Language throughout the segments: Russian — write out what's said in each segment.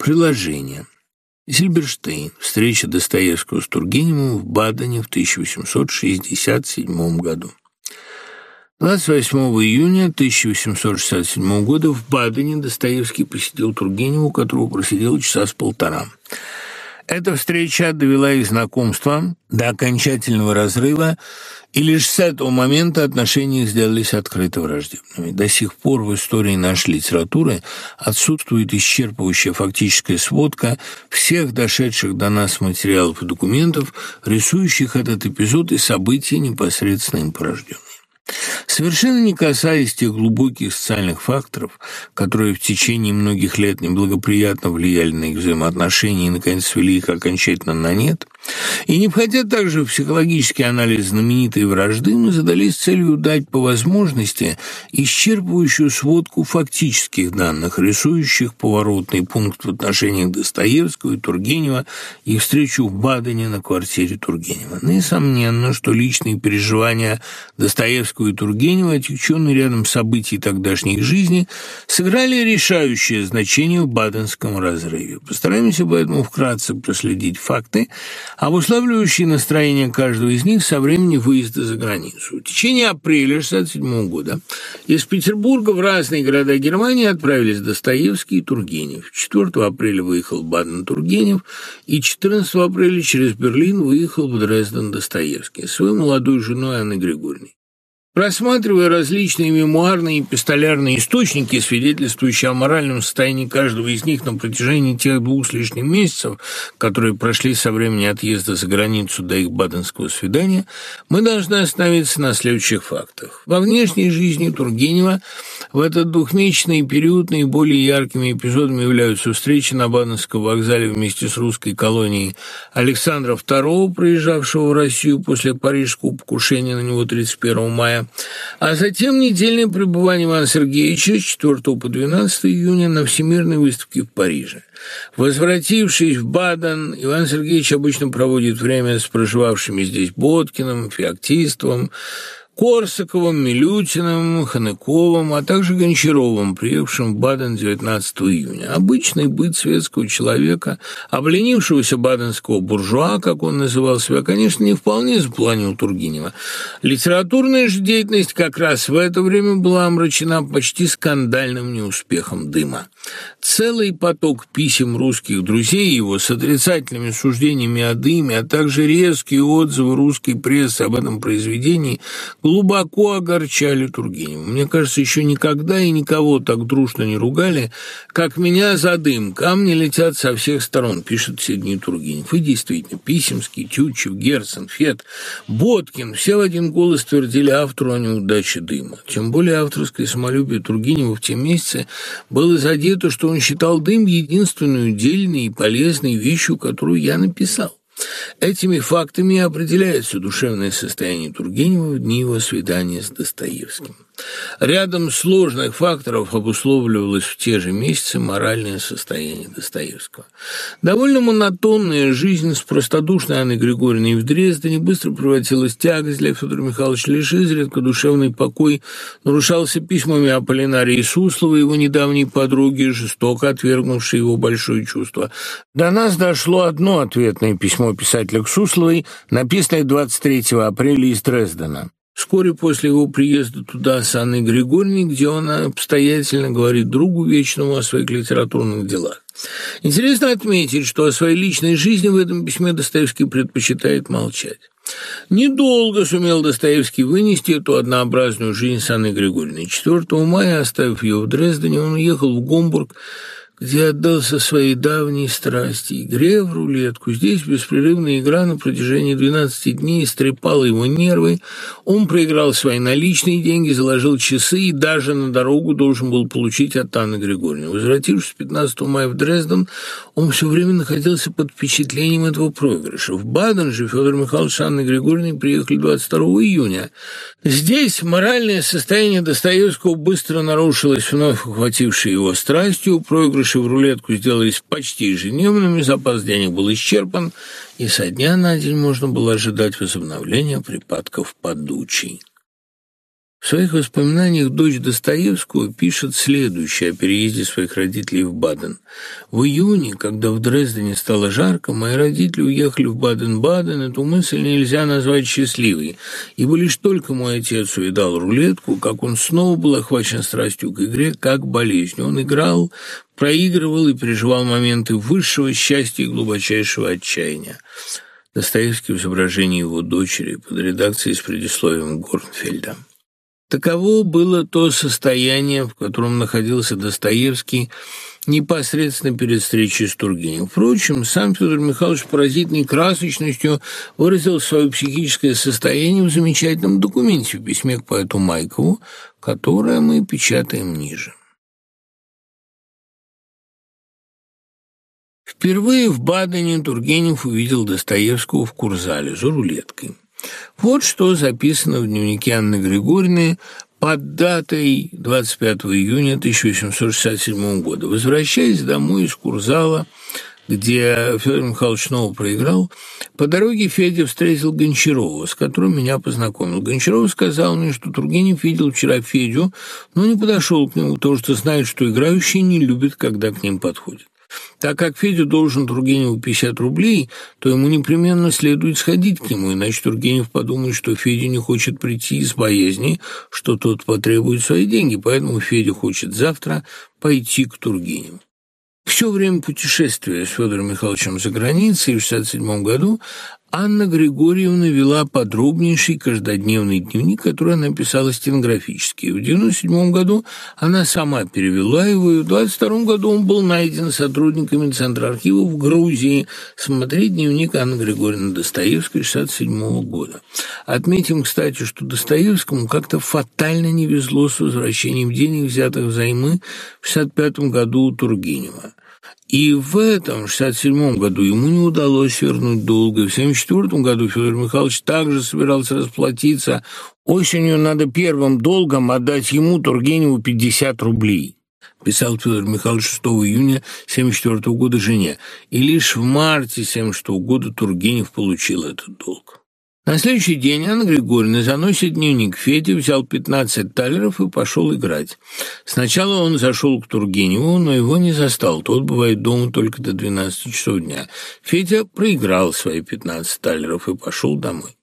Приложение. Зильберштейн. Встреча Достоевского с Тургеневым в Бадене в 1867 году. 28 июня 1867 года в Бадене Достоевский посетил Тургенева, у которого просидел часа с полтора. Эта встреча довела их знакомство до окончательного разрыва, и лишь с этого момента отношения сделались открыто враждебными. До сих пор в истории нашей литературы отсутствует исчерпывающая фактическая сводка всех дошедших до нас материалов и документов, рисующих этот эпизод и события, непосредственно им порожденные. Совершенно не касаясь тех глубоких социальных факторов, которые в течение многих лет неблагоприятно влияли на их взаимоотношения и, наконец, свели их окончательно на нет, и не входя также в психологический анализ знаменитой вражды, мы задались целью дать по возможности исчерпывающую сводку фактических данных, рисующих поворотный пункт в отношениях Достоевского и Тургенева и встречу в Бадене на квартире Тургенева. Несомненно, что личные переживания Достоевского и Тургенева, отягченные рядом событий тогдашней жизни, сыграли решающее значение в Баденском разрыве. Постараемся поэтому вкратце проследить факты, обуславливающие настроение каждого из них со времени выезда за границу. В течение апреля 1967 года из Петербурга в разные города Германии отправились Достоевский и Тургенев. 4 апреля выехал Баден Тургенев, и 14 апреля через Берлин выехал в Дрезден Достоевский своей молодой женой Анной Григорьевной. Просматривая различные мемуарные и пистолярные источники, свидетельствующие о моральном состоянии каждого из них на протяжении тех двух с лишним месяцев, которые прошли со времени отъезда за границу до их баденского свидания, мы должны остановиться на следующих фактах. Во внешней жизни Тургенева в этот двухмесячный период наиболее яркими эпизодами являются встречи на Баденском вокзале вместе с русской колонией Александра II, проезжавшего в Россию после парижского покушения на него 31 мая, а затем недельное пребывание Ивана Сергеевича с 4 по 12 июня на Всемирной выставке в Париже. Возвратившись в Баден, Иван Сергеевич обычно проводит время с проживавшими здесь Боткиным, Феоктистовым, Корсаковым, Милютиным, Ханыковым, а также Гончаровым, приехавшим в Баден 19 июня. Обычный быт светского человека, обленившегося баденского буржуа, как он называл себя, конечно, не вполне запланил Тургенева. Литературная же деятельность как раз в это время была омрачена почти скандальным неуспехом дыма. Целый поток писем русских друзей его с отрицательными суждениями о дыме, а также резкие отзывы русской прессы об этом произведении глубоко огорчали Тургенева. Мне кажется, еще никогда и никого так дружно не ругали, как меня за дым. Камни летят со всех сторон, пишет дни Тургенев. И действительно, Писемский, Тютчев, Герцен, Фет, Боткин все в один голос твердили автору о неудаче дыма. Тем более авторское самолюбие Тургенева в те месяцы было задето, что он считал дым единственной дельной и полезной вещью, которую я написал. Этими фактами определяется душевное состояние Тургенева в дни его свидания с Достоевским. Рядом сложных факторов обусловливалось в те же месяцы моральное состояние Достоевского. Довольно монотонная жизнь с простодушной Анной Григорьевной в Дрездене быстро превратилась в тягость для Федора Михайловича. Лишь изредка душевный покой нарушался письмами Аполлинарии Суслова, его недавней подруги, жестоко отвергнувшей его большое чувство. До нас дошло одно ответное письмо писателя к Сусловой, написанное 23 апреля из Дрездена. Вскоре после его приезда туда с Анной Григорьевной, где он обстоятельно говорит другу Вечному о своих литературных делах. Интересно отметить, что о своей личной жизни в этом письме Достоевский предпочитает молчать. Недолго сумел Достоевский вынести эту однообразную жизнь с Анной Григорьевной. 4 мая, оставив ее в Дрездене, он уехал в Гомбург, где отдался своей давней страсти, игре в рулетку. Здесь беспрерывная игра на протяжении 12 дней истрепала его нервы. Он проиграл свои наличные деньги, заложил часы и даже на дорогу должен был получить от Анны Григорьевны. Возвратившись 15 мая в Дрезден, он все время находился под впечатлением этого проигрыша. В Баден же Федор Михайлович с Анной Григорьевной приехали 22 июня. Здесь моральное состояние Достоевского быстро нарушилось вновь охватившей его страстью. Проигрыши в рулетку сделались почти ежедневными, запас денег был исчерпан, и со дня на день можно было ожидать возобновления припадков подучий. В своих воспоминаниях дочь Достоевского пишет следующее о переезде своих родителей в Баден. В июне, когда в Дрездене стало жарко, мои родители уехали в Баден-Баден. Эту мысль нельзя назвать счастливой, ибо лишь только мой отец увидал рулетку, как он снова был охвачен страстью к игре, как болезнью. Он играл, проигрывал и переживал моменты высшего счастья и глубочайшего отчаяния. Достоевский в изображении его дочери под редакцией с предисловием Горнфельда. Таково было то состояние, в котором находился Достоевский непосредственно перед встречей с Тургеневым. Впрочем, сам Федор Михайлович поразительной красочностью выразил свое психическое состояние в замечательном документе в письме к поэту Майкову, которое мы печатаем ниже. Впервые в Бадене Тургенев увидел Достоевского в Курзале за рулеткой. Вот что записано в дневнике Анны Григорьевны под датой 25 июня 1867 года. Возвращаясь домой из Курзала, где Федор Михайлович снова проиграл, по дороге Федя встретил Гончарова, с которым меня познакомил. Гончаров сказал мне, что Тургенев видел вчера Федю, но не подошел к нему, потому что знает, что играющие не любят, когда к ним подходят. Так как Федя должен Тургеневу 50 рублей, то ему непременно следует сходить к нему, иначе Тургенев подумает, что Федя не хочет прийти из боязни, что тот потребует свои деньги, поэтому Федя хочет завтра пойти к Тургеневу. Все время путешествия с Федором Михайловичем за границей в 1967 году Анна Григорьевна вела подробнейший каждодневный дневник, который она писала стенографически. В 1997 году она сама перевела его, и в 1922 году он был найден сотрудниками Центра архива в Грузии. Смотреть дневник Анны Григорьевны Достоевской 1967 года. Отметим, кстати, что Достоевскому как-то фатально не везло с возвращением денег, взятых взаймы в 1965 году у Тургенева. И в этом, 67 году, ему не удалось вернуть долг. И в 74 году Федор Михайлович также собирался расплатиться. Осенью надо первым долгом отдать ему, Тургеневу, 50 рублей писал Федор Михайлович 6 июня 1974 года жене, и лишь в марте 1976 года Тургенев получил этот долг. На следующий день Анна Григорьевна заносит дневник Феде, взял 15 талеров и пошел играть. Сначала он зашел к Тургеневу, но его не застал. Тот бывает дома только до 12 часов дня. Федя проиграл свои 15 талеров и пошел домой.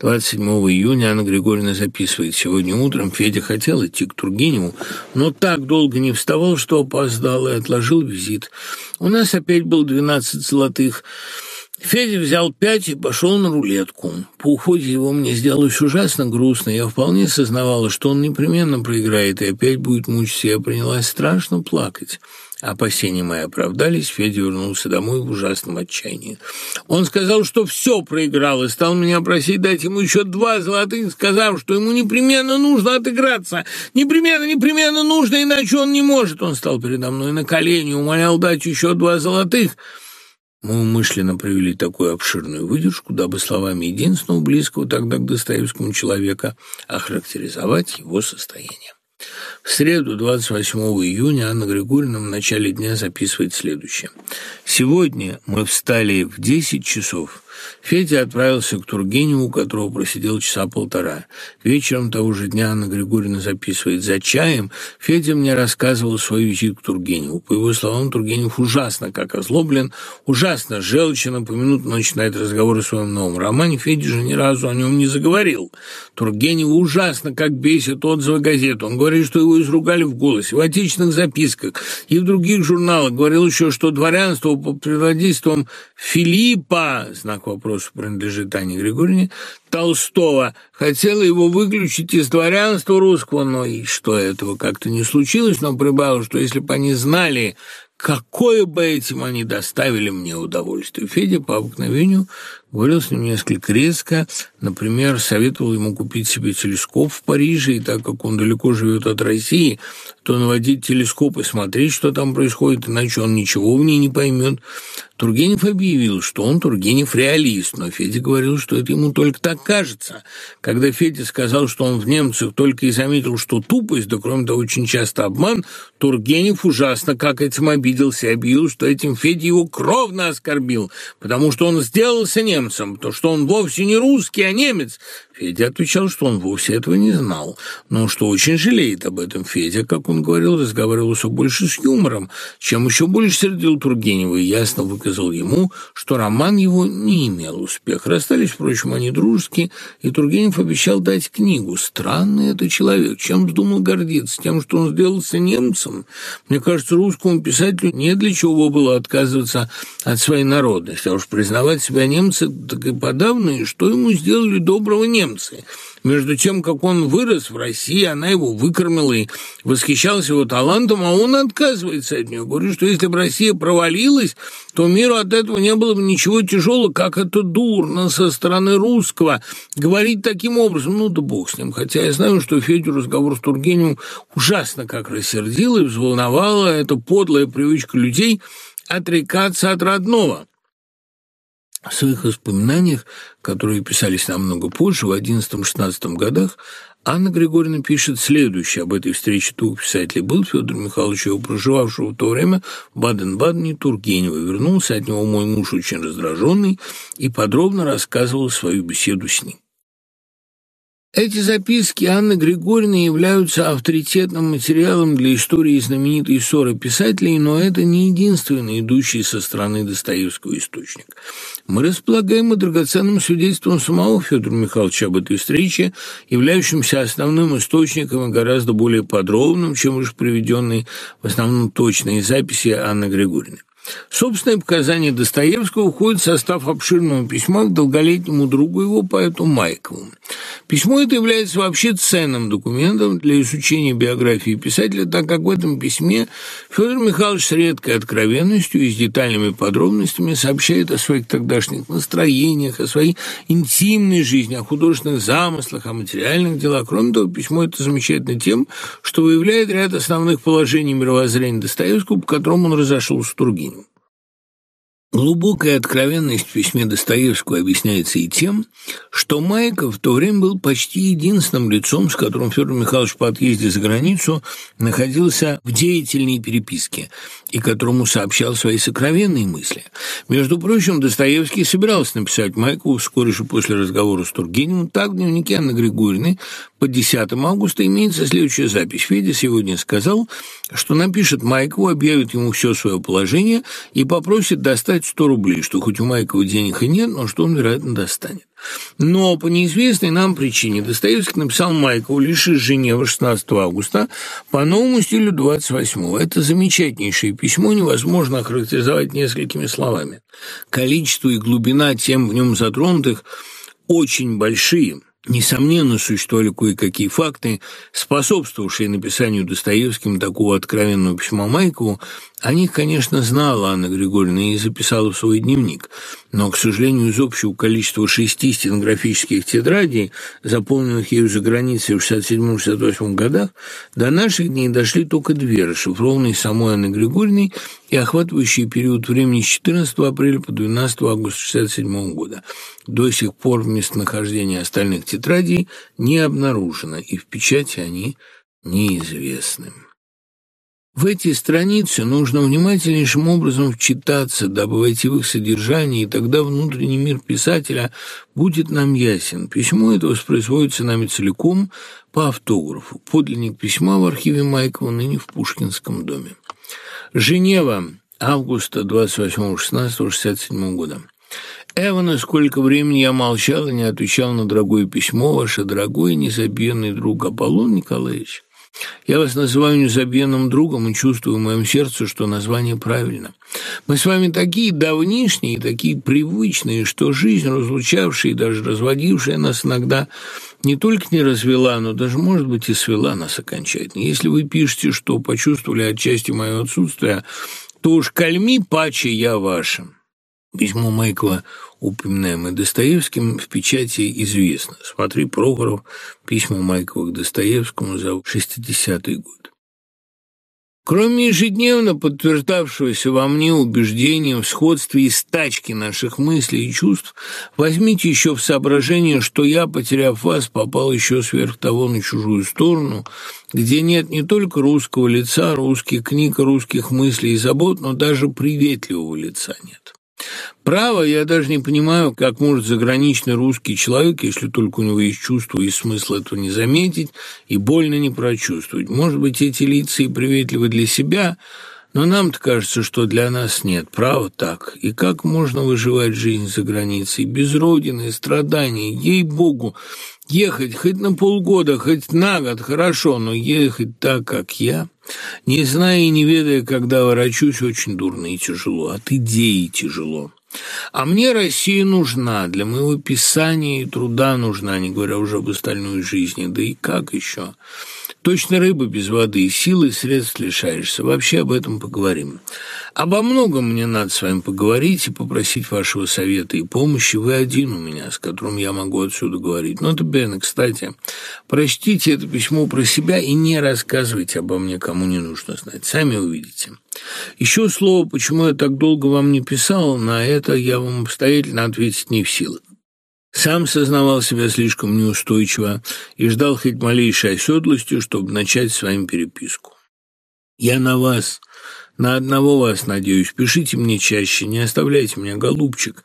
27 июня Анна Григорьевна записывает. Сегодня утром Федя хотел идти к Тургеневу, но так долго не вставал, что опоздал и отложил визит. У нас опять был 12 золотых. Федя взял пять и пошел на рулетку. По уходе его мне сделалось ужасно грустно. Я вполне сознавала, что он непременно проиграет и опять будет мучиться. Я принялась страшно плакать. Опасения мои оправдались, Федя вернулся домой в ужасном отчаянии. Он сказал, что все проиграл, и стал меня просить дать ему еще два золотых, сказав, что ему непременно нужно отыграться. Непременно, непременно нужно, иначе он не может. Он стал передо мной на колени, умолял дать еще два золотых. Мы умышленно провели такую обширную выдержку, дабы словами единственного близкого тогда к Достоевскому человека охарактеризовать его состояние. В среду, 28 июня, Анна Григорьевна в начале дня записывает следующее. «Сегодня мы встали в 10 часов. Федя отправился к Тургеневу, у которого просидел часа полтора. Вечером того же дня Анна Григорьевна записывает «За чаем». Федя мне рассказывал свой визит к Тургеневу. По его словам, Тургенев ужасно как озлоблен, ужасно желчно, поминутно начинает разговор о своем новом романе. Федя же ни разу о нем не заговорил. Тургенев ужасно как бесит отзывы газет. Он говорит, что его изругали в голосе, в отечественных записках и в других журналах. Говорил еще, что дворянство под предводительством Филиппа, знак вопроса принадлежит Ане Григорьевне, Толстого, хотела его выключить из дворянства русского, но и что этого как-то не случилось, но прибавил, что если бы они знали, какое бы этим они доставили мне удовольствие. Федя по обыкновению говорил с ним несколько резко, например, советовал ему купить себе телескоп в Париже, и так как он далеко живет от России, то наводить телескоп и смотреть, что там происходит, иначе он ничего в ней не поймет. Тургенев объявил, что он Тургенев реалист, но Федя говорил, что это ему только так кажется. Когда Федя сказал, что он в немцах только и заметил, что тупость, да кроме того очень часто обман, Тургенев ужасно как этим обиделся и объявил, что этим Федя его кровно оскорбил, потому что он сделался немцем, то что он вовсе не русский, а немец. Федя отвечал, что он вовсе этого не знал, но что очень жалеет об этом. Федя, как он говорил, разговаривал все больше с юмором, чем еще больше сердил Тургенева и ясно выказал ему, что роман его не имел успеха. Расстались, впрочем, они дружески, и Тургенев обещал дать книгу. Странный это человек. Чем вздумал гордиться? Тем, что он сделался немцем? Мне кажется, русскому писателю не для чего было отказываться от своей народности, а уж признавать себя немцем, так и подавно, и что ему сделали доброго немцы. Между тем, как он вырос в России, она его выкормила и восхищалась его талантом, а он отказывается от нее. Говорит, что если бы Россия провалилась, то миру от этого не было бы ничего тяжелого, как это дурно со стороны русского говорить таким образом. Ну да бог с ним. Хотя я знаю, что Федю разговор с Тургеневым ужасно как рассердил и взволновала эта подлая привычка людей отрекаться от родного. В своих воспоминаниях, которые писались намного позже, в 11-16 годах, Анна Григорьевна пишет следующее об этой встрече двух писателей. Был Федор Михайлович, его проживавшего в то время в Баден-Бадене Тургенева. Вернулся от него мой муж очень раздраженный и подробно рассказывал свою беседу с ним. Эти записки Анны Григорьевны являются авторитетным материалом для истории знаменитой ссоры писателей, но это не единственный идущий со стороны Достоевского источник. Мы располагаем и драгоценным свидетельством самого Федора Михайловича об этой встрече, являющимся основным источником и гораздо более подробным, чем уж приведенные в основном точные записи Анны Григорьевны. Собственные показания Достоевского входят в состав обширного письма к долголетнему другу его, поэту Майкову. Письмо это является вообще ценным документом для изучения биографии писателя, так как в этом письме Федор Михайлович с редкой откровенностью и с детальными подробностями сообщает о своих тогдашних настроениях, о своей интимной жизни, о художественных замыслах, о материальных делах. Кроме того, письмо это замечательно тем, что выявляет ряд основных положений мировоззрения Достоевского, по которому он разошелся с Тургеневым. Глубокая откровенность в письме Достоевского объясняется и тем, что Майков в то время был почти единственным лицом, с которым Федор Михайлович по отъезде за границу находился в деятельной переписке и которому сообщал свои сокровенные мысли. Между прочим, Достоевский собирался написать Майкову вскоре же после разговора с Тургеневым. Так в дневнике Анны Григорьевны по 10 августа имеется следующая запись. Федя сегодня сказал, что напишет Майкову, объявит ему все свое положение и попросит достать дать 100 рублей, что хоть у Майкова денег и нет, но что он, вероятно, достанет. Но по неизвестной нам причине Достоевский написал Майкову лишь из Женевы 16 августа по новому стилю 28 Это замечательнейшее письмо невозможно охарактеризовать несколькими словами. Количество и глубина тем в нем затронутых очень большие – Несомненно, существовали кое-какие факты, способствовавшие написанию Достоевским такого откровенного письма Майкову. О них, конечно, знала Анна Григорьевна и записала в свой дневник. Но, к сожалению, из общего количества шести стенографических тетрадей, заполненных ею за границей в 67-68 годах, до наших дней дошли только две, расшифрованные самой Анной Григорьевной и охватывающие период времени с 14 апреля по 12 августа 67 года. До сих пор местонахождение остальных тетрадей не обнаружено, и в печати они неизвестны. В эти страницы нужно внимательнейшим образом вчитаться, дабы войти в их содержание, и тогда внутренний мир писателя будет нам ясен. Письмо это воспроизводится нами целиком по автографу. Подлинник письма в архиве Майкова ныне в Пушкинском доме. Женева, августа 28-16-67 года. Эвана, сколько времени я молчал и не отвечал на дорогое письмо ваше, дорогой незабвенный друг Аполлон Николаевич. Я вас называю незабвенным другом и чувствую в моем сердце, что название правильно. Мы с вами такие давнишние, такие привычные, что жизнь, разлучавшая и даже разводившая нас иногда, не только не развела, но даже, может быть, и свела нас окончательно. Если вы пишете, что почувствовали отчасти мое отсутствие, то уж кальми паче я вашим. Письмо Майкла, упоминаемое Достоевским, в печати известно. Смотри Прохоров, письма Майкова к Достоевскому за 60-й год. Кроме ежедневно подтверждавшегося во мне убеждения в сходстве и стачке наших мыслей и чувств, возьмите еще в соображение, что я, потеряв вас, попал еще сверх того на чужую сторону, где нет не только русского лица, русских книг, русских мыслей и забот, но даже приветливого лица нет. Право, я даже не понимаю, как может заграничный русский человек, если только у него есть чувство и смысл этого не заметить, и больно не прочувствовать. Может быть, эти лица и приветливы для себя, но нам-то кажется, что для нас нет. Право так. И как можно выживать жизнь за границей? Без родины, страданий, ей-богу, ехать хоть на полгода, хоть на год, хорошо, но ехать так, как я... Не зная и не ведая, когда ворочусь, очень дурно и тяжело. От идеи тяжело. А мне Россия нужна, для моего писания и труда нужна, не говоря уже об остальной жизни. Да и как еще? Точно рыба без воды, силы и средств лишаешься. Вообще об этом поговорим. Обо многом мне надо с вами поговорить и попросить вашего совета и помощи. Вы один у меня, с которым я могу отсюда говорить. Ну, это Бен, кстати, прочтите это письмо про себя и не рассказывайте обо мне, кому не нужно знать. Сами увидите. Еще слово, почему я так долго вам не писал, на это я вам обстоятельно ответить не в силах. Сам сознавал себя слишком неустойчиво и ждал хоть малейшей оседлости, чтобы начать с вами переписку. Я на вас, на одного вас надеюсь. Пишите мне чаще, не оставляйте меня, голубчик.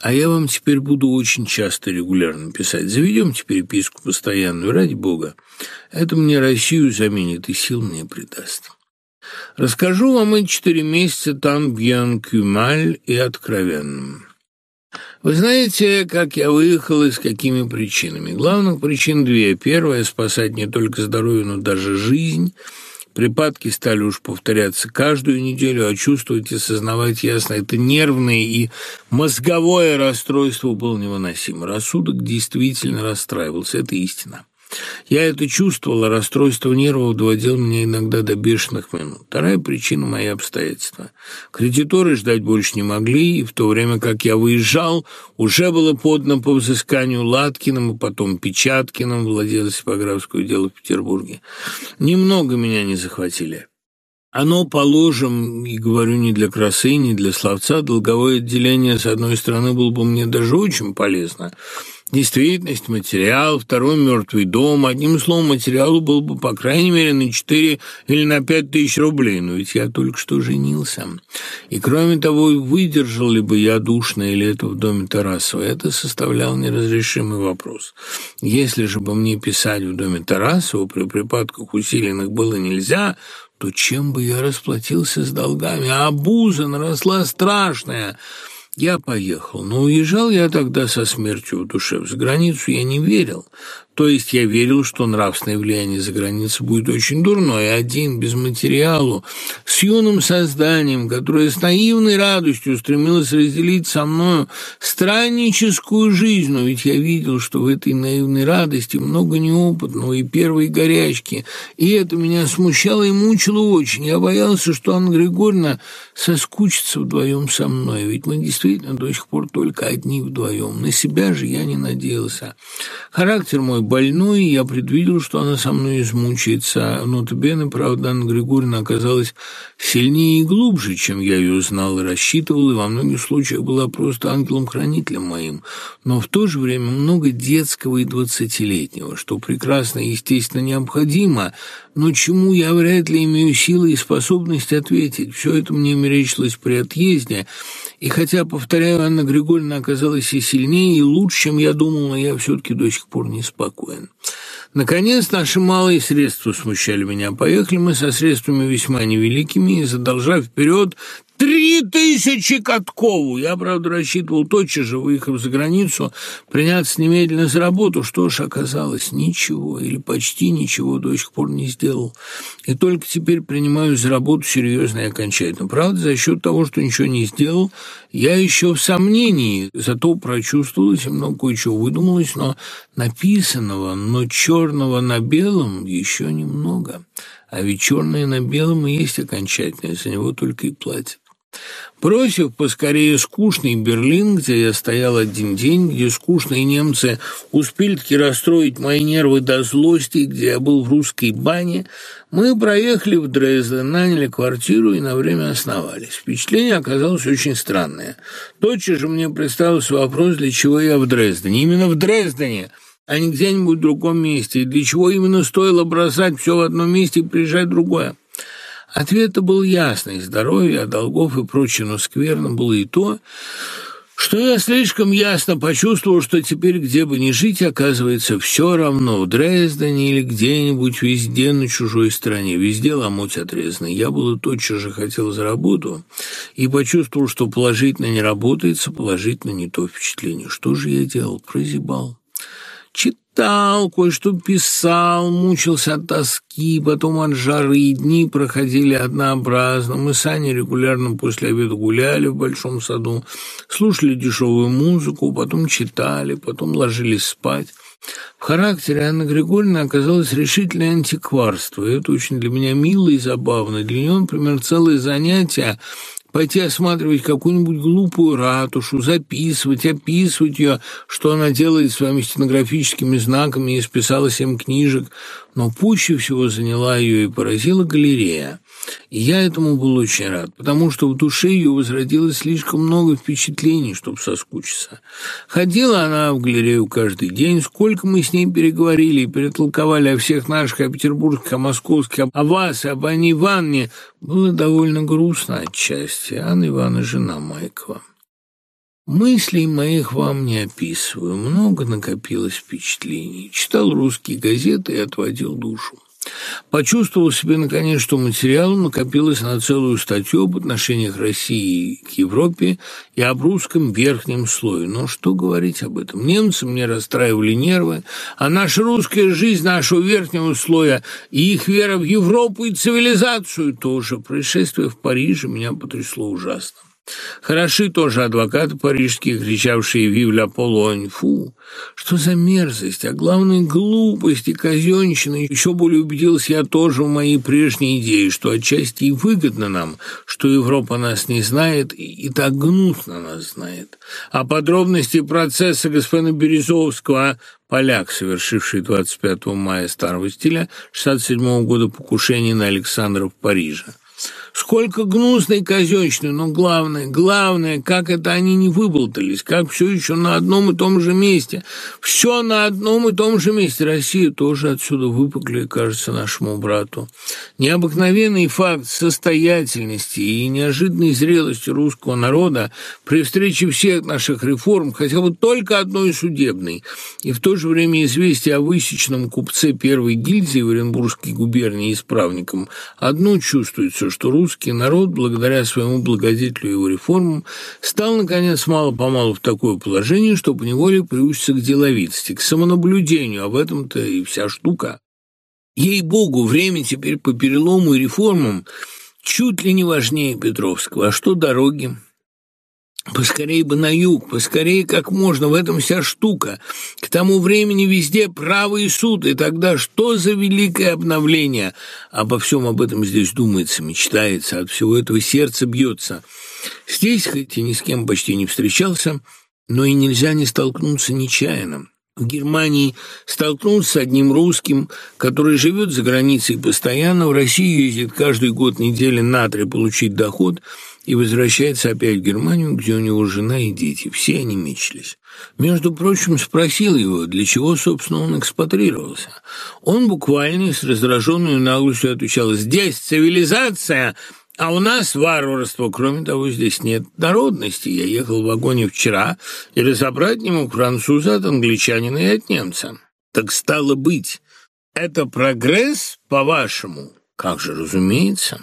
А я вам теперь буду очень часто регулярно писать. Заведемте переписку постоянную, ради бога. Это мне Россию заменит и сил мне придаст. Расскажу вам эти четыре месяца там бьян кюмаль и откровенным. Вы знаете, как я выехал и с какими причинами? Главных причин две. Первая – спасать не только здоровье, но даже жизнь. Припадки стали уж повторяться каждую неделю, а чувствовать и сознавать ясно – это нервное и мозговое расстройство было невыносимо. Рассудок действительно расстраивался, это истина. Я это чувствовала, расстройство нервов доводило меня иногда до бешеных минут. Вторая причина – мои обстоятельства. Кредиторы ждать больше не могли, и в то время как я выезжал, уже было подано по взысканию Латкиным и потом Печаткиным, владелец типографского дела в Петербурге. Немного меня не захватили. Оно, положим, и говорю не для красы, не для словца, долговое отделение, с одной стороны, было бы мне даже очень полезно – Действительность, материал, второй мертвый дом. Одним словом, материалу был бы, по крайней мере, на четыре или на пять тысяч рублей. Но ведь я только что женился. И, кроме того, выдержал ли бы я душное лето в доме Тарасова, это составлял неразрешимый вопрос. Если же бы мне писать в доме Тарасова при припадках усиленных было нельзя, то чем бы я расплатился с долгами? А обуза наросла страшная – я поехал, но уезжал я тогда со смертью в душе. В границу я не верил. То есть я верил, что нравственное влияние за границей будет очень дурное, один, без материалу, с юным созданием, которое с наивной радостью стремилось разделить со мною странническую жизнь. Но ведь я видел, что в этой наивной радости много неопытного и первой горячки, и это меня смущало и мучило очень. Я боялся, что Анна Григорьевна соскучится вдвоем со мной, ведь мы действительно до сих пор только одни вдвоем. На себя же я не надеялся. Характер мой больной, я предвидел, что она со мной измучается. Но Нотабене, правда, Анна Григорьевна оказалась сильнее и глубже, чем я ее знал и рассчитывал, и во многих случаях была просто ангелом-хранителем моим. Но в то же время много детского и двадцатилетнего, что прекрасно и, естественно, необходимо, но чему я вряд ли имею силы и способность ответить. Все это мне мерещилось при отъезде, и хотя, повторяю, Анна Григорьевна оказалась и сильнее, и лучше, чем я думал, но я все-таки до сих пор неспокоен. Наконец, наши малые средства смущали меня. Поехали мы со средствами весьма невеликими, и, задолжав вперед Три тысячи Каткову! Я, правда, рассчитывал тотчас же, выехав за границу, приняться немедленно за работу. Что ж, оказалось, ничего или почти ничего до сих пор не сделал. И только теперь принимаюсь за работу серьезно и окончательно. Правда, за счет того, что ничего не сделал, я еще в сомнении. Зато прочувствовалось и много кое-чего выдумалось, но написанного, но черного на белом еще немного. А ведь черное на белом и есть окончательное, за него только и платят. Бросив поскорее скучный Берлин, где я стоял один день, где скучные немцы успели-таки расстроить мои нервы до злости, где я был в русской бане, мы проехали в Дрезден, наняли квартиру и на время основались. Впечатление оказалось очень странное. Тотчас же мне представился вопрос, для чего я в Дрездене. Именно в Дрездене, а не где-нибудь в другом месте. И для чего именно стоило бросать все в одном месте и приезжать в другое. Ответ был ясный. Здоровье, а долгов и прочее, но скверно было и то, что я слишком ясно почувствовал, что теперь, где бы ни жить, оказывается, все равно, в Дрездене или где-нибудь везде на чужой стороне, везде ломоть отрезанный. Я было тотчас же хотел за работу и почувствовал, что положительно не работается, положительно не то впечатление. Что же я делал? Прозябал. Читал, кое-что писал, мучился от тоски, потом от жары. Дни проходили однообразно. Мы с Аней регулярно после обеда гуляли в большом саду, слушали дешевую музыку, потом читали, потом ложились спать. В характере Анны Григорьевны оказалось решительное антикварство, это очень для меня мило и забавно. Для нее, например, целое занятие пойти осматривать какую-нибудь глупую ратушу, записывать, описывать ее, что она делает своими стенографическими знаками, и списала семь книжек, но пуще всего заняла ее и поразила галерея. И я этому был очень рад, потому что в душе ее возродилось слишком много впечатлений, чтобы соскучиться. Ходила она в галерею каждый день, сколько мы с ней переговорили и перетолковали о всех наших, о петербургских, о московских, о вас, об Анне Ивановне. Было довольно грустно отчасти. Анна Ивановна – жена Майкова. Мыслей моих вам не описываю. Много накопилось впечатлений. Читал русские газеты и отводил душу. Почувствовал себе, наконец, что материал накопилось на целую статью об отношениях России к Европе и об русском верхнем слое. Но что говорить об этом? Немцы мне расстраивали нервы, а наша русская жизнь нашего верхнего слоя и их вера в Европу и цивилизацию тоже. Происшествие в Париже меня потрясло ужасно. Хороши тоже адвокаты парижские, кричавшие «Вив ля Полонь!» Фу! Что за мерзость, а главное глупость и казенщина. Еще более убедился я тоже в моей прежней идее, что отчасти и выгодно нам, что Европа нас не знает и так гнусно нас знает. А подробности процесса господина Березовского поляк, совершивший 25 мая старого стиля 67 года покушение на Александра в Париже. Сколько гнусной казенщины, но главное, главное, как это они не выболтались, как все еще на одном и том же месте. Все на одном и том же месте. Россия тоже отсюда выпукли, кажется, нашему брату. Необыкновенный факт состоятельности и неожиданной зрелости русского народа при встрече всех наших реформ, хотя бы только одной судебной, и в то же время известие о высеченном купце первой гильдии в Оренбургской губернии исправником, одно чувствуется, что русский народ, благодаря своему благодетелю и его реформам, стал, наконец, мало-помалу в такое положение, что поневоле приучится к деловитости, к самонаблюдению, в этом-то и вся штука. Ей-богу, время теперь по перелому и реформам чуть ли не важнее Петровского. А что дороги? Поскорее бы на юг, поскорее как можно, в этом вся штука. К тому времени везде правый суд, и тогда что за великое обновление? Обо всем об этом здесь думается, мечтается, от всего этого сердце бьется. Здесь, хоть и ни с кем почти не встречался, но и нельзя не столкнуться нечаянно. В Германии столкнулся с одним русским, который живет за границей постоянно, в Россию ездит каждый год недели на три получить доход – и возвращается опять в Германию, где у него жена и дети. Все они мечтались. Между прочим, спросил его, для чего, собственно, он экспатрировался. Он буквально с раздраженной наглостью отвечал «Здесь цивилизация, а у нас варварство. Кроме того, здесь нет народности. Я ехал в вагоне вчера и разобрать не мог француза от англичанина и от немца. Так стало быть, это прогресс, по-вашему? Как же, разумеется».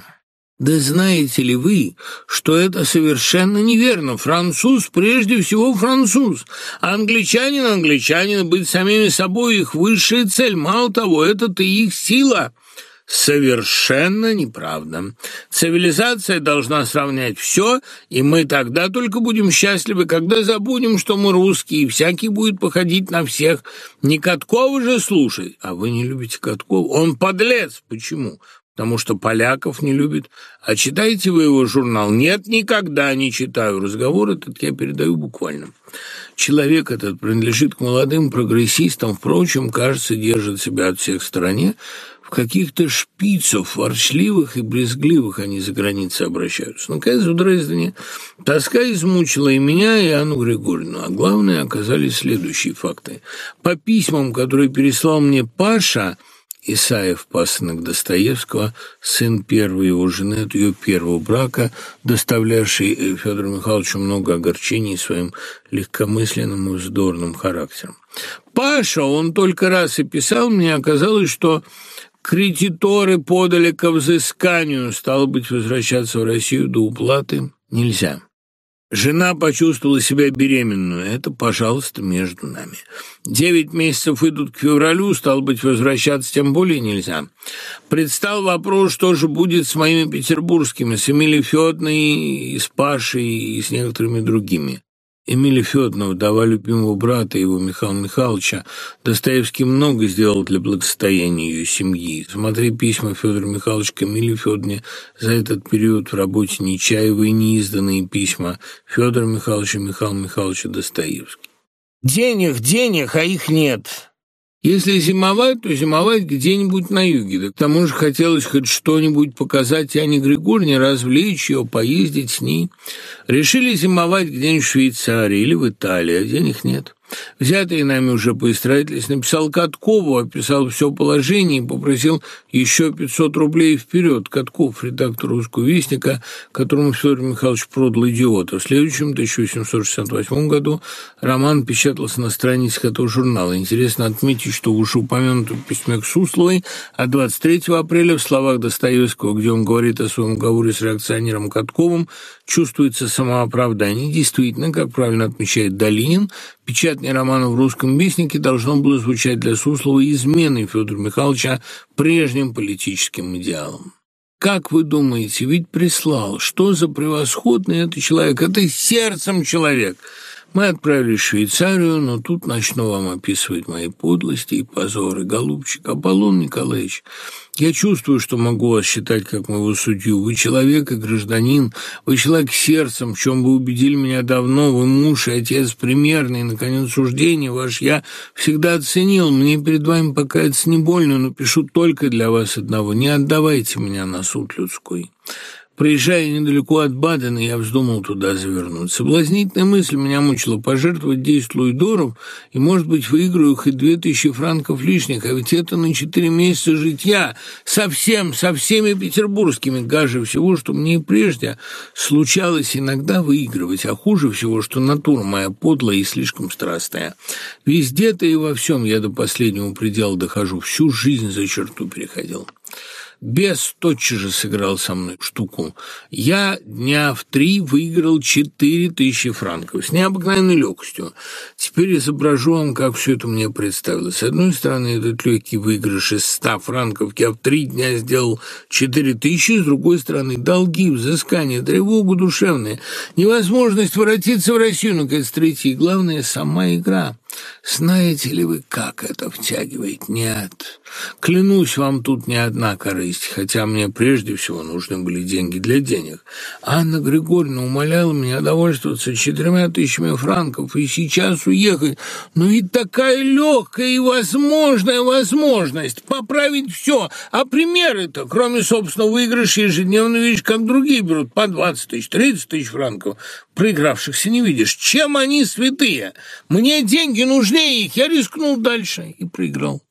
Да знаете ли вы, что это совершенно неверно? Француз прежде всего француз, англичанин англичанин, быть самими собой их высшая цель. Мало того, это-то их сила. Совершенно неправда. Цивилизация должна сравнять все, и мы тогда только будем счастливы, когда забудем, что мы русские, и всякий будет походить на всех. Не Каткова же слушай. А вы не любите Каткова? Он подлец. Почему? Потому что поляков не любит. А читаете вы его журнал? Нет, никогда не читаю. Разговор этот я передаю буквально. Человек этот принадлежит к молодым прогрессистам, впрочем, кажется, держит себя от всех в стороне. В каких-то шпицов, ворчливых и брезгливых они за границей обращаются. Наконец, в Дрездене тоска измучила и меня, и Анну Григорьевну. А главное, оказались следующие факты. По письмам, которые переслал мне Паша, Исаев, пасынок Достоевского, сын первой его жены от ее первого брака, доставлявший э, Федору Михайловичу много огорчений своим легкомысленным и вздорным характером. Паша, он только раз и писал мне, оказалось, что кредиторы подали к взысканию, стало быть, возвращаться в Россию до уплаты нельзя. Жена почувствовала себя беременную. Это, пожалуйста, между нами. Девять месяцев идут к февралю, стало быть, возвращаться тем более нельзя. Предстал вопрос, что же будет с моими петербургскими, с Эмилией Федоровной, и с Пашей, и с некоторыми другими. Эмилия Федоровна, вдова любимого брата его, Михаила Михайловича, Достоевский много сделал для благосостояния ее семьи. Смотри письма Федора Михайловича к Эмилии Федоровне за этот период в работе Нечаева и неизданные письма Федора Михайловича Михаила Михайловича Достоевский. Денег, денег, а их нет. Если зимовать, то зимовать где-нибудь на юге. Да к тому же хотелось хоть что-нибудь показать Анне Григорьевне, развлечь ее, поездить с ней. Решили зимовать где-нибудь в Швейцарии или в Италии, а денег нет. Взятый нами уже по истрательству написал Каткову, описал все положение и попросил еще 500 рублей вперед. Катков, редактор «Русского вестника», которому Федор Михайлович продал «Идиота». В следующем, 1868 году, роман печатался на страницах этого журнала. Интересно отметить, что в уже упомянутом письме к Сусловой от 23 апреля в словах Достоевского, где он говорит о своем уговоре с реакционером Катковым, чувствуется самооправдание. Действительно, как правильно отмечает Долинин, печатание романа в «Русском вестнике» должно было звучать для Суслова изменой Федора Михайловича прежним политическим идеалом. Как вы думаете, ведь прислал, что за превосходный это человек, это сердцем человек – мы отправились в Швейцарию, но тут начну вам описывать мои подлости и позоры. Голубчик, Аполлон Николаевич, я чувствую, что могу вас считать как моего судью. Вы человек и гражданин, вы человек сердцем, в чем вы убедили меня давно, вы муж и отец примерный, наконец, суждение ваш я всегда оценил. Мне перед вами покаяться не больно, но пишу только для вас одного. Не отдавайте меня на суд людской. Проезжая недалеко от Бадена, я вздумал туда завернуть. Соблазнительная мысль меня мучила пожертвовать 10 луидоров и, может быть, выиграю хоть две тысячи франков лишних, а ведь это на четыре месяца житья, совсем, со всеми петербургскими, гаже всего, что мне и прежде случалось иногда выигрывать, а хуже всего, что натура моя подлая и слишком страстная. Везде-то и во всем я до последнего предела дохожу, всю жизнь за черту переходил. Бес тотчас же сыграл со мной штуку. Я дня в три выиграл четыре тысячи франков с необыкновенной легкостью. Теперь изображу вам, как все это мне представилось. С одной стороны, этот легкий выигрыш из ста франков я в три дня сделал четыре тысячи, с другой стороны, долги, взыскания, тревогу душевная, невозможность воротиться в Россию, наконец, третья и главное, сама игра. Знаете ли вы, как это втягивает? Нет. Клянусь, вам тут не одна корысть, хотя мне прежде всего нужны были деньги для денег. Анна Григорьевна умоляла меня довольствоваться четырьмя тысячами франков и сейчас уехать. Но ведь такая легкая и возможная возможность поправить все. А примеры-то, кроме, собственно, выигрыша ежедневную вещь, как другие берут, по 20 тысяч, 30 тысяч франков. Проигравшихся не видишь. Чем они святые? Мне деньги нужнее их. Я рискнул дальше и проиграл.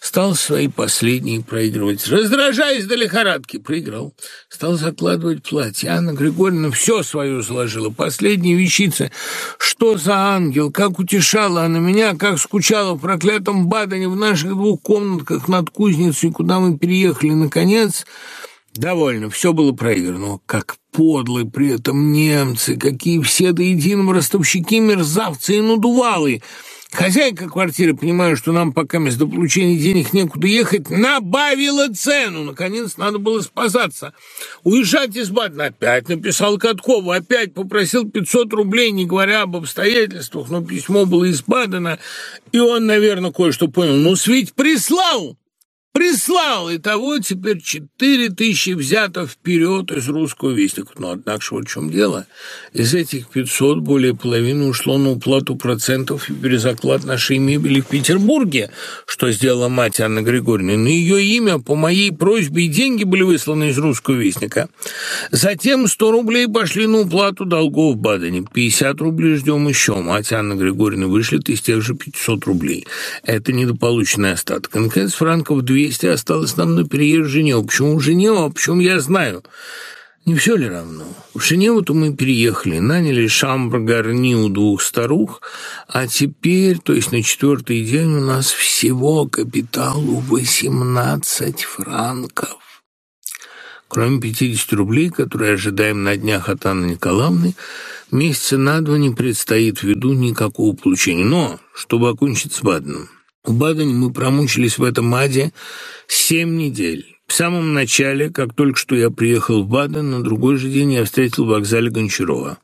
Стал свои последние проигрывать. Раздражаясь до лихорадки, проиграл. Стал закладывать платье. Анна Григорьевна все свое сложила. Последние вещицы. Что за ангел? Как утешала она меня, как скучала в проклятом Бадене в наших двух комнатках над кузницей, куда мы переехали наконец. Довольно, все было проиграно. Как подлы при этом немцы, какие все до единого ростовщики, мерзавцы и надувалы. Хозяйка квартиры, понимая, что нам пока до получения денег некуда ехать, набавила цену. Наконец, надо было спасаться. Уезжать из Бадена опять написал Каткову, опять попросил 500 рублей, не говоря об обстоятельствах, но письмо было из Бадена, и он, наверное, кое-что понял. Ну, Свить прислал! Прислал, и того теперь четыре тысячи взято вперед из русского вестника. Но, однако, вот в чем дело. Из этих 500 более половины ушло на уплату процентов и перезаклад нашей мебели в Петербурге, что сделала мать Анны Григорьевны. На ее имя по моей просьбе и деньги были высланы из русского вестника. Затем 100 рублей пошли на уплату долгов в Бадене. 50 рублей ждем еще. Мать Анны Григорьевны вышли из тех же 500 рублей. Это недополученный остаток. Наконец, франков 200 если осталось нам на переезд Женева. Почему Женева? Почему я знаю? Не все ли равно? В Женеву-то мы переехали, наняли шамбр-гарни у двух старух, а теперь, то есть на четвертый день, у нас всего капиталу 18 франков. Кроме 50 рублей, которые ожидаем на днях от Анны Николаевны, месяца на два не предстоит ввиду никакого получения. Но, чтобы окончить с Баденом, в Бадене мы промучились в этом аде семь недель. В самом начале, как только что я приехал в Баден, на другой же день я встретил в вокзале Гончарова.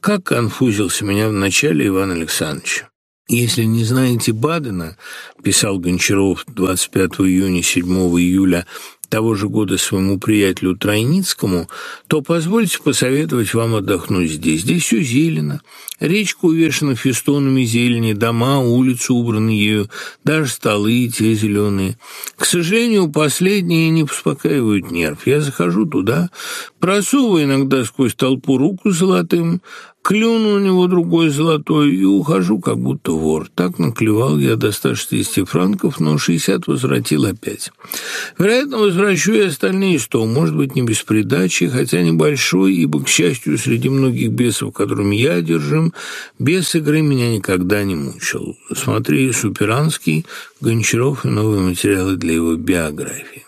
Как конфузился меня в начале Иван Александрович. «Если не знаете Бадена», — писал Гончаров 25 июня, 7 июля того же года своему приятелю Тройницкому, то позвольте посоветовать вам отдохнуть здесь. Здесь все зелено. Речка увешана фестонами зелени, дома, улицы убраны ею, даже столы те зеленые. К сожалению, последние не успокаивают нерв. Я захожу туда, просовываю иногда сквозь толпу руку золотым, Клюну у него другой золотой и ухожу, как будто вор. Так наклевал я до 160 франков, но 60 возвратил опять. Вероятно, возвращу и остальные 100, может быть, не без придачи, хотя небольшой, ибо, к счастью, среди многих бесов, которыми я одержим, бес игры меня никогда не мучил. Смотри, Суперанский, Гончаров и новые материалы для его биографии.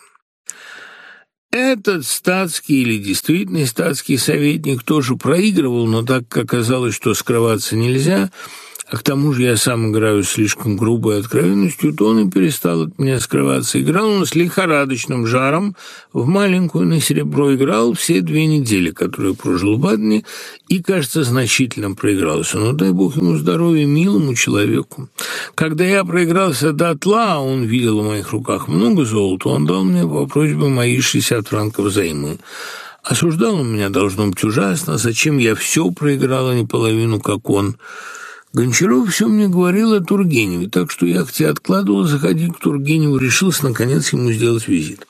Этот статский или действительный статский советник тоже проигрывал, но так как оказалось, что скрываться нельзя – а к тому же я сам играю слишком грубой откровенностью, то он и перестал от меня скрываться. Играл он с лихорадочным жаром, в маленькую на серебро играл все две недели, которые прожил в Бадне, и, кажется, значительно проигрался. Но дай бог ему здоровья, милому человеку. Когда я проигрался до тла, а он видел в моих руках много золота, он дал мне по просьбе мои 60 франков взаймы. Осуждал он меня, должно быть, ужасно. Зачем я все проиграл, а не половину, как он?» Гончаров все мне говорил о Тургеневе, так что я, хотя откладывал заходить к Тургеневу, решился, наконец, ему сделать визит.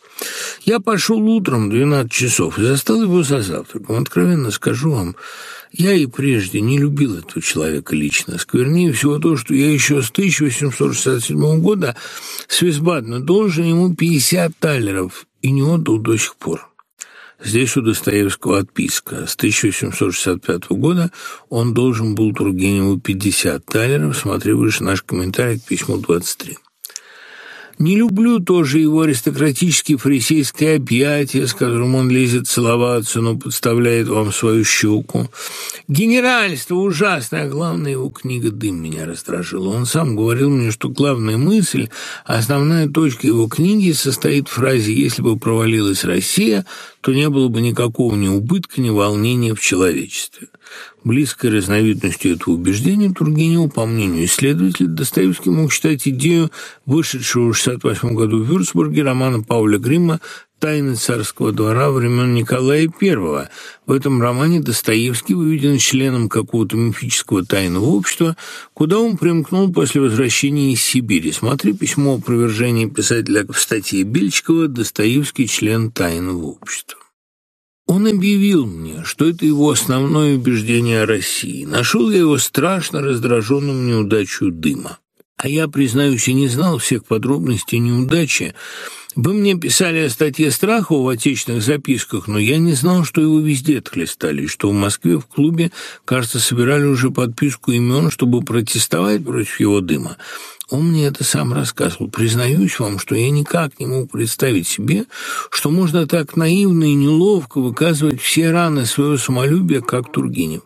Я пошел утром, 12 часов, и застал его за завтраком. Откровенно скажу вам, я и прежде не любил этого человека лично. Сквернее всего то, что я еще с 1867 года с Висбадена должен ему 50 талеров и не отдал до сих пор. Здесь у Достоевского отписка. С 1865 года он должен был Тургеневу 50 талеров. Смотри выше наш комментарий к письму 23. Не люблю тоже его аристократические фарисейское объятие, с которым он лезет целоваться, но подставляет вам свою щеку. Генеральство ужасное, а главное, его книга «Дым» меня раздражила. Он сам говорил мне, что главная мысль, основная точка его книги состоит в фразе «Если бы провалилась Россия, то не было бы никакого ни убытка, ни волнения в человечестве». Близкой разновидностью этого убеждения Тургенева, по мнению исследователя, Достоевский мог считать идею вышедшего в 1968 году в Вюрцбурге романа Пауля Грима «Тайны царского двора времен Николая I». В этом романе Достоевский выведен членом какого-то мифического тайного общества, куда он примкнул после возвращения из Сибири. Смотри письмо о провержении писателя в статье Бельчикова «Достоевский член тайного общества». Он объявил мне, что это его основное убеждение о России. Нашел я его страшно раздраженным неудачей дыма. А я, признаюсь, и не знал всех подробностей неудачи. Вы мне писали о статье Страхова в отечественных записках, но я не знал, что его везде отхлестали, что в Москве в клубе, кажется, собирали уже подписку имен, чтобы протестовать против его дыма. Он мне это сам рассказывал. Признаюсь вам, что я никак не мог представить себе, что можно так наивно и неловко выказывать все раны своего самолюбия, как Тургенев.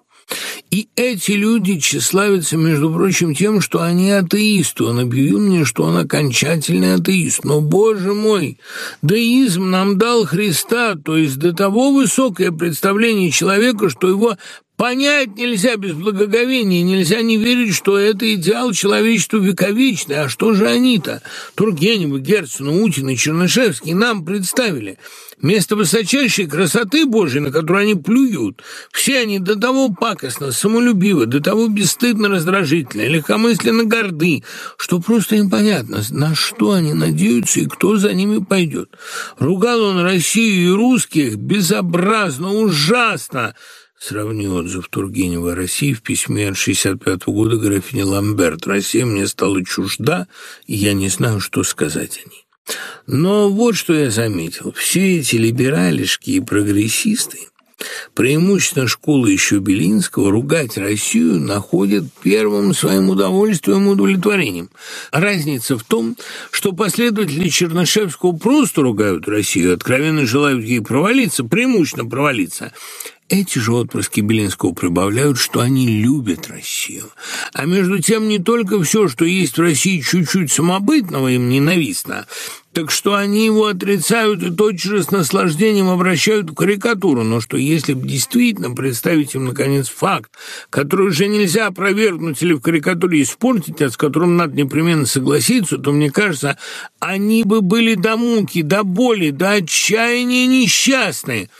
И эти люди тщеславятся, между прочим, тем, что они атеисты. Он объявил мне, что он окончательный атеист. Но, боже мой, деизм нам дал Христа, то есть до того высокое представление человека, что его Понять нельзя без благоговения, нельзя не верить, что это идеал человечества вековечный. А что же они-то? Тургенева, Герцена, Утина, Чернышевский нам представили. Вместо высочайшей красоты Божьей, на которую они плюют, все они до того пакостно, самолюбивы, до того бесстыдно раздражительны, легкомысленно горды, что просто непонятно, на что они надеются и кто за ними пойдет. Ругал он Россию и русских безобразно, ужасно, Сравни отзыв Тургенева о России в письме от 65 -го года графине Ламберт. «Россия мне стала чужда, и я не знаю, что сказать о ней». Но вот что я заметил. Все эти либералишки и прогрессисты преимущественно школы еще Белинского, ругать Россию находят первым своим удовольствием и удовлетворением. Разница в том, что последователи Чернышевского просто ругают Россию, откровенно желают ей провалиться, преимущественно провалиться. Эти же отпрыски Белинского прибавляют, что они любят Россию. А между тем не только все, что есть в России чуть-чуть самобытного, им ненавистно, так что они его отрицают и тотчас с наслаждением обращают в карикатуру, но что если бы действительно представить им, наконец, факт, который уже нельзя опровергнуть или в карикатуре испортить, а с которым надо непременно согласиться, то, мне кажется, они бы были до муки, до боли, до отчаяния несчастные».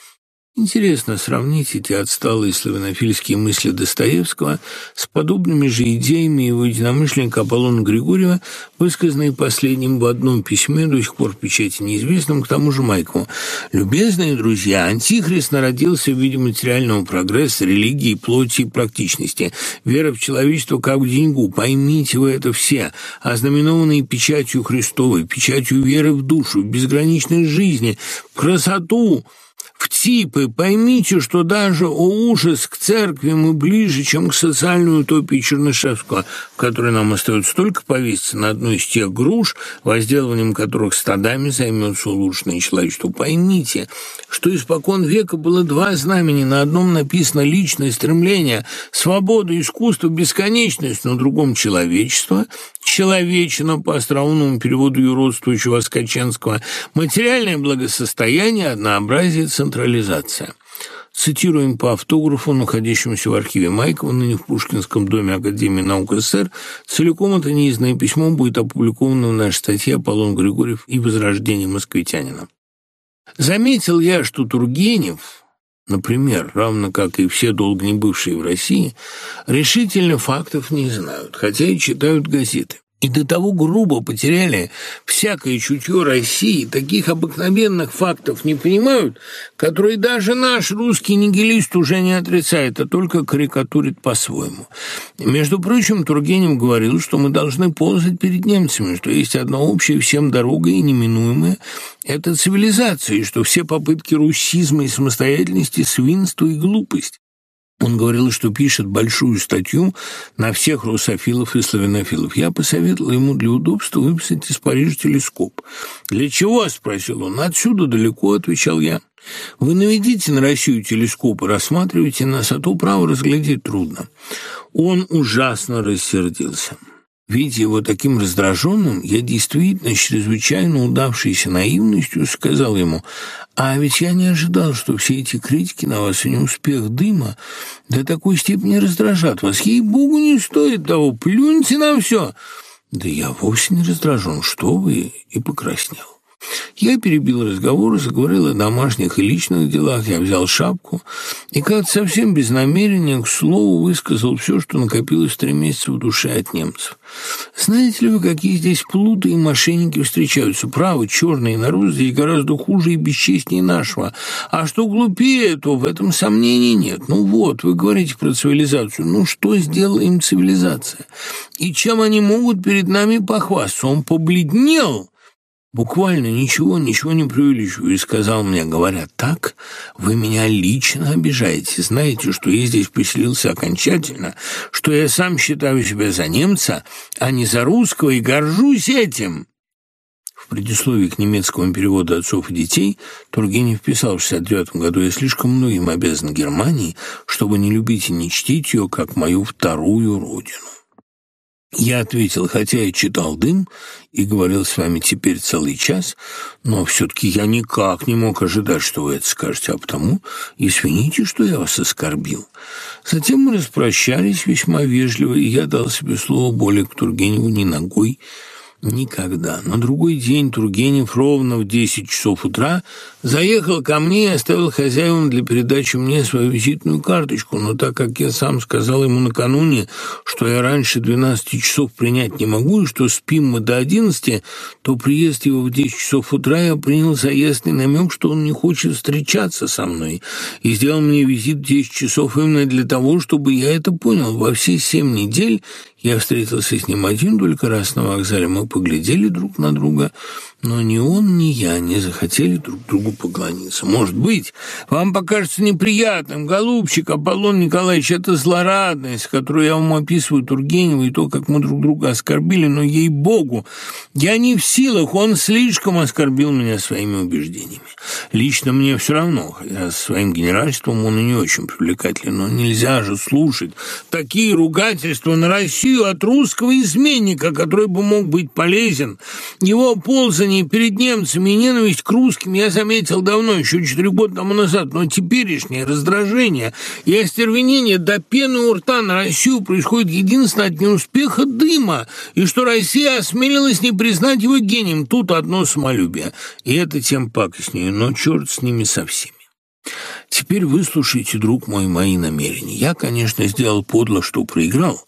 Интересно сравнить эти отсталые славянофильские мысли Достоевского с подобными же идеями его единомышленника Аполлона Григорьева, высказанные последним в одном письме, до сих пор в печати неизвестном, к тому же Майкову. «Любезные друзья, Антихрист народился в виде материального прогресса, религии, плоти и практичности, вера в человечество как в деньгу. Поймите вы это все, ознаменованные печатью Христовой, печатью веры в душу, в безграничной жизни, в красоту» в типы. Поймите, что даже о ужас к церкви мы ближе, чем к социальной утопии Чернышевского, в которой нам остается только повеситься на одной из тех груш, возделыванием которых стадами займется улучшенное человечество. Поймите, что испокон века было два знамени. На одном написано личное стремление, свобода, искусство, бесконечность, на другом человечество, человечина по остроумному переводу юродствующего Скаченского, материальное благосостояние, однообразие, централизация. Цитируем по автографу, находящемуся в архиве Майкова, ныне в Пушкинском доме Академии наук СССР. Целиком это неизданное письмо будет опубликовано в нашей статье «Аполлон Григорьев и возрождение москвитянина». Заметил я, что Тургенев, например, равно как и все долго не бывшие в России, решительно фактов не знают, хотя и читают газеты и до того грубо потеряли всякое чутье России, таких обыкновенных фактов не понимают, которые даже наш русский нигилист уже не отрицает, а только карикатурит по-своему. Между прочим, Тургенев говорил, что мы должны ползать перед немцами, что есть одна общая всем дорога и неминуемая – это цивилизация, и что все попытки русизма и самостоятельности – свинство и глупость. Он говорил, что пишет большую статью на всех русофилов и славянофилов. Я посоветовал ему для удобства выписать из Парижа телескоп. «Для чего?» – спросил он. «Отсюда далеко», – отвечал я. «Вы наведите на Россию телескоп и рассматривайте нас, а то, право, разглядеть трудно». Он ужасно рассердился. Видя его таким раздраженным, я действительно с чрезвычайно удавшейся наивностью сказал ему, «А ведь я не ожидал, что все эти критики на вас и неуспех дыма до такой степени раздражат вас. Ей-богу, не стоит того, плюньте на все!» «Да я вовсе не раздражен, что вы!» и покраснел. Я перебил разговор и заговорил о домашних и личных делах. Я взял шапку и как-то совсем без намерения, к слову, высказал все, что накопилось три месяца в душе от немцев. Знаете ли вы, какие здесь плуты и мошенники встречаются? Право, черные народ здесь гораздо хуже и бесчестнее нашего. А что глупее, то в этом сомнений нет. Ну вот, вы говорите про цивилизацию. Ну что сделала им цивилизация? И чем они могут перед нами похвастаться? Он побледнел Буквально ничего, ничего не преувеличиваю, и сказал мне, говоря так, вы меня лично обижаете, знаете, что я здесь поселился окончательно, что я сам считаю себя за немца, а не за русского, и горжусь этим. В предисловии к немецкому переводу «Отцов и детей» Тургенев писал в 69 году «Я слишком многим обязан Германии, чтобы не любить и не чтить ее, как мою вторую родину». Я ответил, хотя и читал «Дым» и говорил с вами теперь целый час, но все-таки я никак не мог ожидать, что вы это скажете, а потому извините, что я вас оскорбил. Затем мы распрощались весьма вежливо, и я дал себе слово более к Тургеневу ни ногой, Никогда. На другой день Тургенев ровно в десять часов утра заехал ко мне и оставил хозяевам для передачи мне свою визитную карточку, но так как я сам сказал ему накануне, что я раньше двенадцати часов принять не могу и что спим мы до одиннадцати, то приезд его в десять часов утра я принял за ясный намек, что он не хочет встречаться со мной, и сделал мне визит в десять часов именно для того, чтобы я это понял. Во все семь недель Я встретился с ним один только раз на вокзале. Мы поглядели друг на друга, но ни он, ни я не захотели друг другу поклониться. Может быть, вам покажется неприятным, голубчик Аполлон Николаевич, это злорадность, которую я вам описываю Тургенева, и то, как мы друг друга оскорбили, но, ей-богу, я не в силах, он слишком оскорбил меня своими убеждениями. Лично мне все равно, хотя своим генеральством он и не очень привлекателен, но нельзя же слушать такие ругательства на Россию от русского изменника, который бы мог быть полезен. Его ползание перед немцами и ненависть к русским я заметил давно, еще четыре года тому назад, но теперешнее раздражение и остервенение до пены у рта на Россию происходит единственно от неуспеха дыма, и что Россия осмелилась не признать его гением. Тут одно самолюбие, и это тем пакостнее, но черт с ними со всеми. Теперь выслушайте, друг мой, мои намерения. Я, конечно, сделал подло, что проиграл,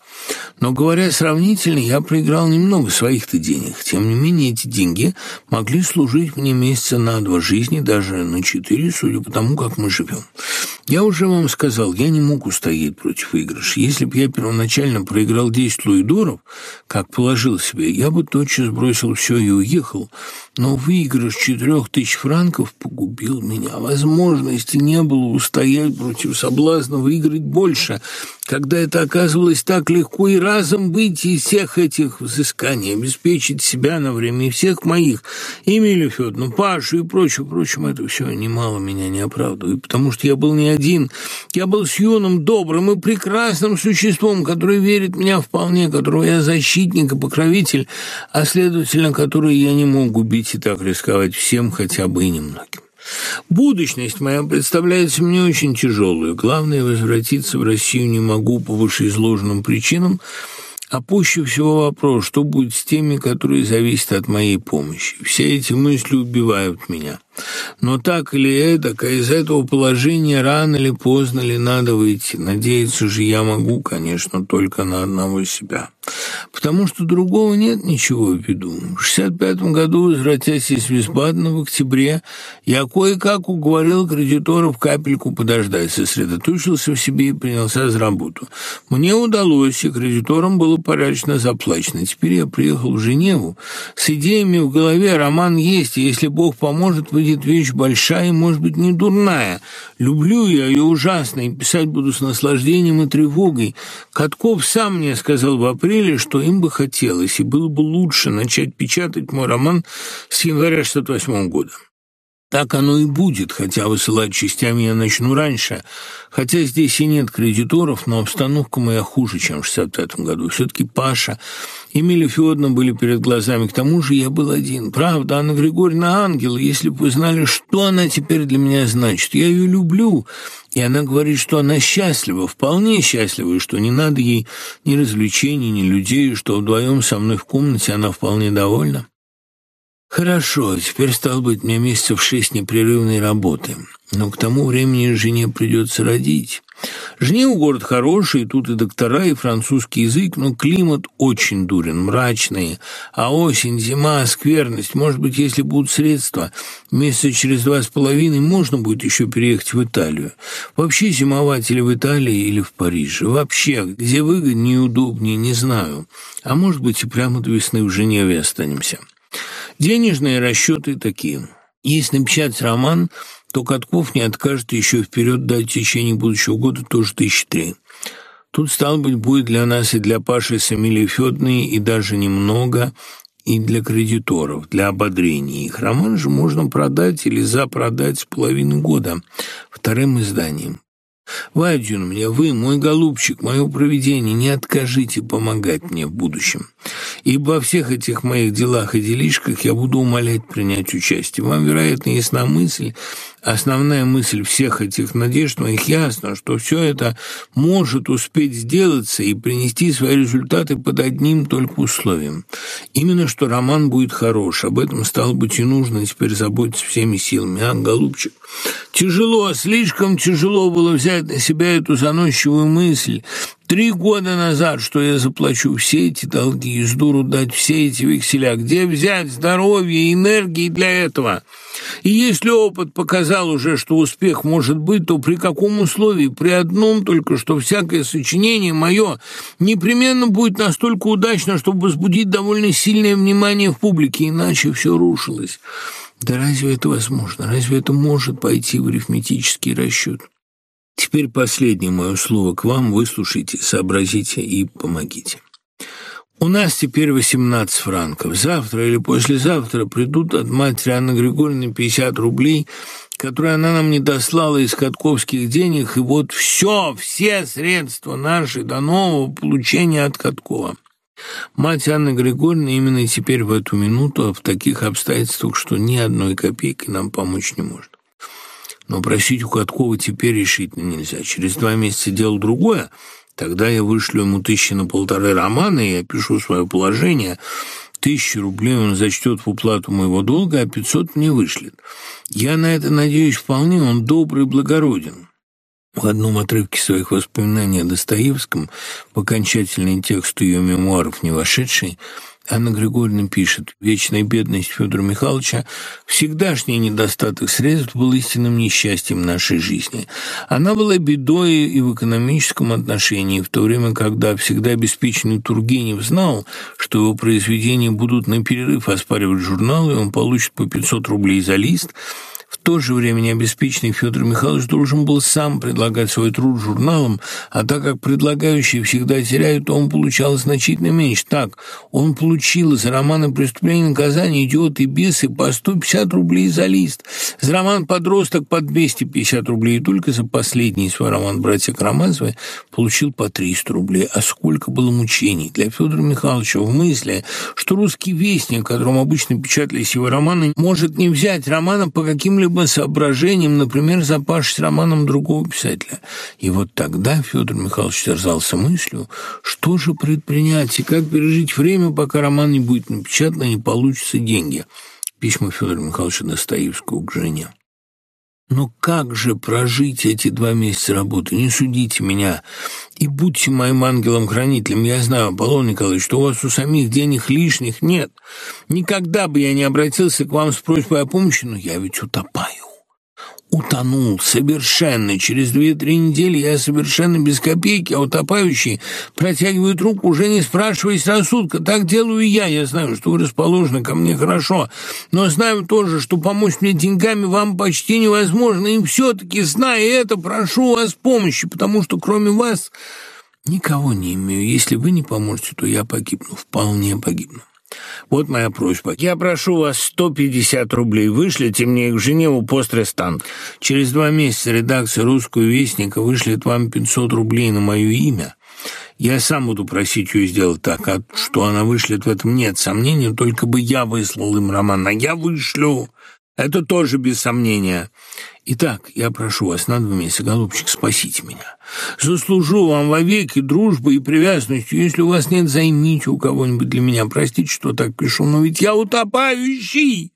но, говоря сравнительно, я проиграл немного своих-то денег. Тем не менее, эти деньги могли служить мне месяца на два жизни, даже на четыре, судя по тому, как мы живем. Я уже вам сказал, я не мог устоять против выигрыша. Если бы я первоначально проиграл 10 луидоров, как положил себе, я бы тотчас бросил все и уехал. Но выигрыш четырех тысяч франков погубил меня. Возможности не было устоять против соблазна выиграть больше, когда это оказывалось так легко и разом быть из всех этих взысканий, обеспечить себя на время и всех моих, Эмилию Федоровну, Пашу и прочее, впрочем, это все немало меня не оправдывает, потому что я был не один, я был с юным, добрым и прекрасным существом, который верит меня вполне, которого я защитник и покровитель, а, следовательно, который я не мог убить и так рисковать всем хотя бы и немногим. Будущность моя представляется мне очень тяжелую. Главное, возвратиться в Россию не могу по вышеизложенным причинам, а пуще всего вопрос, что будет с теми, которые зависят от моей помощи. Все эти мысли убивают меня. Но так или эдак, а из этого положения рано или поздно ли надо выйти. Надеяться же я могу, конечно, только на одного себя. Потому что другого нет ничего в виду. В 65 году, возвратясь из Висбадена в октябре, я кое-как уговорил кредиторов капельку подождать, сосредоточился в себе и принялся за работу. Мне удалось, и кредиторам было порядочно заплачено. Теперь я приехал в Женеву с идеями в голове, роман есть, и если Бог поможет, выйдет выйдет вещь большая и, может быть, не дурная. Люблю я ее ужасно, и писать буду с наслаждением и тревогой. Катков сам мне сказал в апреле, что им бы хотелось, и было бы лучше начать печатать мой роман с января 68 года. Так оно и будет, хотя высылать частями я начну раньше. Хотя здесь и нет кредиторов, но обстановка моя хуже, чем в 65 году. Все-таки Паша и Миля Федоровна были перед глазами. К тому же я был один. Правда, Анна Григорьевна ангел. Если бы вы знали, что она теперь для меня значит. Я ее люблю. И она говорит, что она счастлива, вполне счастлива, и что не надо ей ни развлечений, ни людей, что вдвоем со мной в комнате она вполне довольна. Хорошо, теперь, стал быть, мне месяцев шесть непрерывной работы. Но к тому времени жене придется родить. Жене у город хороший, тут и доктора, и французский язык, но климат очень дурен, мрачный. А осень, зима, скверность. Может быть, если будут средства, месяца через два с половиной можно будет еще переехать в Италию. Вообще зимовать или в Италии, или в Париже. Вообще, где выгоднее и удобнее, не знаю. А может быть, и прямо до весны в Женеве останемся. Денежные расчеты такие. Если напечатать роман, то Катков не откажет еще вперед дать в течение будущего года тоже тысячи три. Тут, стало быть, будет для нас и для Паши с Эмилией Федоровной, и даже немного, и для кредиторов, для ободрения. Их роман же можно продать или запродать с половины года вторым изданием. У меня, вы, мой голубчик, мое провидение, не откажите помогать мне в будущем. Ибо во всех этих моих делах и делишках я буду умолять принять участие. Вам, вероятно, ясна мысль, Основная мысль всех этих надежд моих ясна, что все это может успеть сделаться и принести свои результаты под одним только условием. Именно что роман будет хорош. Об этом, стало быть, и нужно теперь заботиться всеми силами. А, голубчик, тяжело, слишком тяжело было взять на себя эту заносчивую мысль, Три года назад, что я заплачу все эти долги и с дуру дать все эти векселя. Где взять здоровье и энергии для этого? И если опыт показал уже, что успех может быть, то при каком условии? При одном только, что всякое сочинение мое непременно будет настолько удачно, чтобы возбудить довольно сильное внимание в публике, иначе все рушилось. Да разве это возможно? Разве это может пойти в арифметический расчет? Теперь последнее мое слово к вам. Выслушайте, сообразите и помогите. У нас теперь 18 франков. Завтра или послезавтра придут от матери Анны Григорьевны 50 рублей, которые она нам не дослала из катковских денег, и вот все, все средства наши до нового получения от Каткова. Мать Анны Григорьевны именно теперь в эту минуту в таких обстоятельствах, что ни одной копейки нам помочь не может. Но просить у Каткова теперь решительно нельзя. Через два месяца дело другое. Тогда я вышлю ему тысячи на полторы романа, и я пишу свое положение. Тысячу рублей он зачтет в уплату моего долга, а пятьсот мне вышлет. Я на это надеюсь вполне, он добрый и благороден. В одном отрывке своих воспоминаний о Достоевском, в окончательный текст ее мемуаров не вошедший, Анна Григорьевна пишет, «Вечная бедность Федора Михайловича, всегдашний недостаток средств был истинным несчастьем нашей жизни. Она была бедой и в экономическом отношении, в то время, когда всегда обеспеченный Тургенев знал, что его произведения будут на перерыв оспаривать журналы, он получит по 500 рублей за лист – в то же время необеспеченный Федор Михайлович должен был сам предлагать свой труд журналам, а так как предлагающие всегда теряют, то он получал значительно меньше. Так, он получил за романы «Преступление наказание», «Идиот и бесы» по 150 рублей за лист, за роман «Подросток» по 250 рублей, и только за последний свой роман «Братья Карамазовы» получил по 300 рублей. А сколько было мучений для Федора Михайловича в мысли, что русский вестник, которым обычно печатались его романы, может не взять романа по каким каким-либо соображением, например, запавшись романом другого писателя. И вот тогда Федор Михайлович терзался мыслью, что же предпринять и как пережить время, пока роман не будет напечатан и не получится деньги. Письма Федора Михайловича Достоевского к жене. Но как же прожить эти два месяца работы? Не судите меня и будьте моим ангелом-хранителем. Я знаю, Аполлон Николаевич, что у вас у самих денег лишних нет. Никогда бы я не обратился к вам с просьбой о помощи, но я ведь утопаю утонул совершенно. Через две-три недели я совершенно без копейки, а утопающий протягивает руку, уже не спрашиваясь рассудка. Так делаю я. Я знаю, что вы расположены ко мне хорошо, но знаю тоже, что помочь мне деньгами вам почти невозможно. И все-таки, зная это, прошу вас помощи, потому что кроме вас никого не имею. Если вы не поможете, то я погибну, вполне погибну. Вот моя просьба. Я прошу вас 150 рублей. Вышлите мне их в Женеву пострестант. Через два месяца редакция «Русского вестника» вышлет вам 500 рублей на мое имя. Я сам буду просить ее сделать так, а что она вышлет, в этом нет сомнений, только бы я выслал им роман, а я вышлю. Это тоже без сомнения. Итак, я прошу вас на два месяца, голубчик, спасите меня. Заслужу вам вовеки дружбой и привязанностью. Если у вас нет, займите у кого-нибудь для меня. Простите, что так пишу, но ведь я утопающий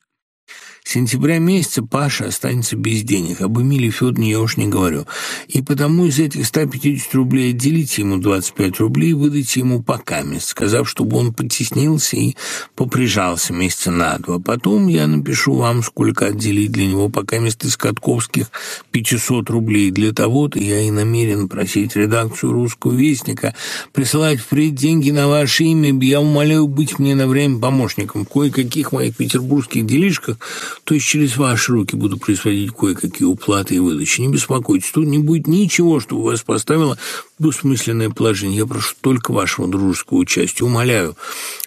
сентября месяца Паша останется без денег. Об Эмиле Федоровне я уж не говорю. И потому из этих 150 рублей отделите ему 25 рублей и выдайте ему по камест, сказав, чтобы он потеснился и поприжался месяца на два. Потом я напишу вам, сколько отделить для него по камест из Катковских 500 рублей. Для того-то я и намерен просить редакцию «Русского вестника» присылать впредь деньги на ваше имя. Я умоляю быть мне на время помощником. В кое-каких моих петербургских делишках то есть через ваши руки буду производить кое-какие уплаты и выдачи. Не беспокойтесь, тут не будет ничего, что вас поставило в двусмысленное положение. Я прошу только вашего дружеского участия, умоляю,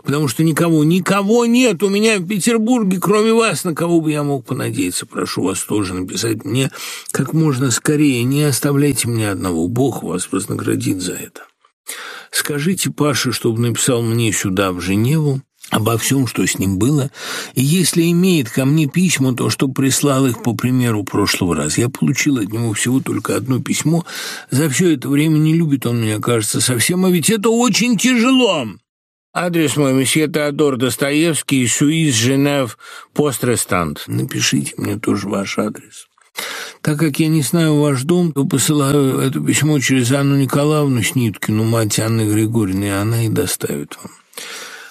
потому что никого, никого нет у меня в Петербурге, кроме вас, на кого бы я мог понадеяться. Прошу вас тоже написать мне как можно скорее, не оставляйте меня одного, Бог вас вознаградит за это. Скажите Паше, чтобы написал мне сюда, в Женеву, обо всем, что с ним было, и если имеет ко мне письма, то что прислал их по примеру прошлого раза. Я получил от него всего только одно письмо. За все это время не любит он меня, кажется, совсем, а ведь это очень тяжело. Адрес мой, месье Теодор Достоевский, Суиз, Женев, Пострестант. Напишите мне тоже ваш адрес. Так как я не знаю ваш дом, то посылаю это письмо через Анну Николаевну Сниткину, мать Анны Григорьевны, и она и доставит вам.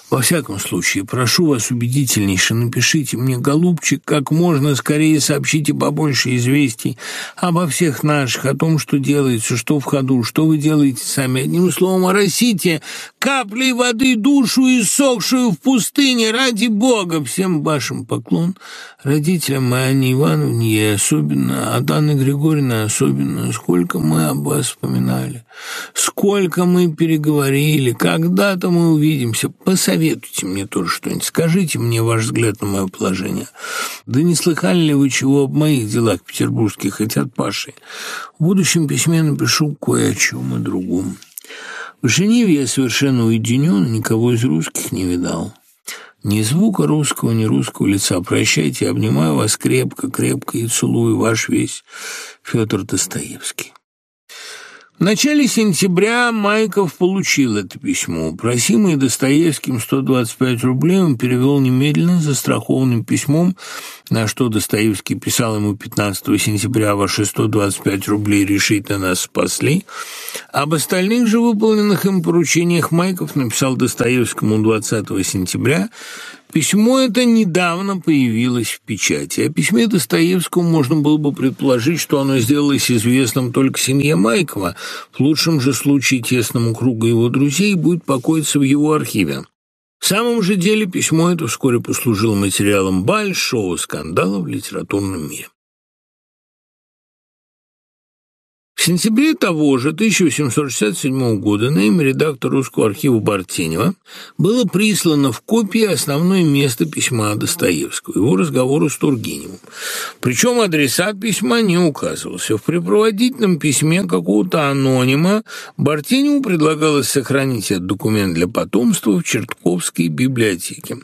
Во всяком случае, прошу вас убедительнейше, напишите мне, голубчик, как можно скорее сообщите побольше известий обо всех наших, о том, что делается, что в ходу, что вы делаете сами. Одним словом, оросите каплей воды душу, иссохшую в пустыне, ради Бога. Всем вашим поклон, родителям моей Анне Ивановне, и особенно, от Анны Григорьевны особенно, сколько мы об вас вспоминали, сколько мы переговорили, когда-то мы увидимся, посоветуйте мне тоже что-нибудь, скажите мне ваш взгляд на мое положение. Да не слыхали ли вы чего об моих делах петербургских, хоть от Паши? В будущем письме напишу кое о чем и другом. В Женеве я совершенно уединен, никого из русских не видал. Ни звука русского, ни русского лица. Прощайте, обнимаю вас крепко, крепко и целую ваш весь Федор Достоевский. В начале сентября Майков получил это письмо. Просимый Достоевским 125 рублей он перевел немедленно застрахованным письмом, на что Достоевский писал ему 15 сентября «Ваши 125 рублей решительно нас спасли». Об остальных же выполненных им поручениях Майков написал Достоевскому 20 сентября Письмо это недавно появилось в печати. О письме Достоевскому можно было бы предположить, что оно сделалось известным только семье Майкова, в лучшем же случае тесному кругу его друзей, будет покоиться в его архиве. В самом же деле письмо это вскоре послужило материалом большого скандала в литературном мире. В сентябре того же 1867 года на имя редактора русского архива Бартенева было прислано в копии основное место письма Достоевского, его разговору с Тургеневым. Причем адресат письма не указывался. В припроводительном письме какого-то анонима Бартеневу предлагалось сохранить этот документ для потомства в Чертковской библиотеке.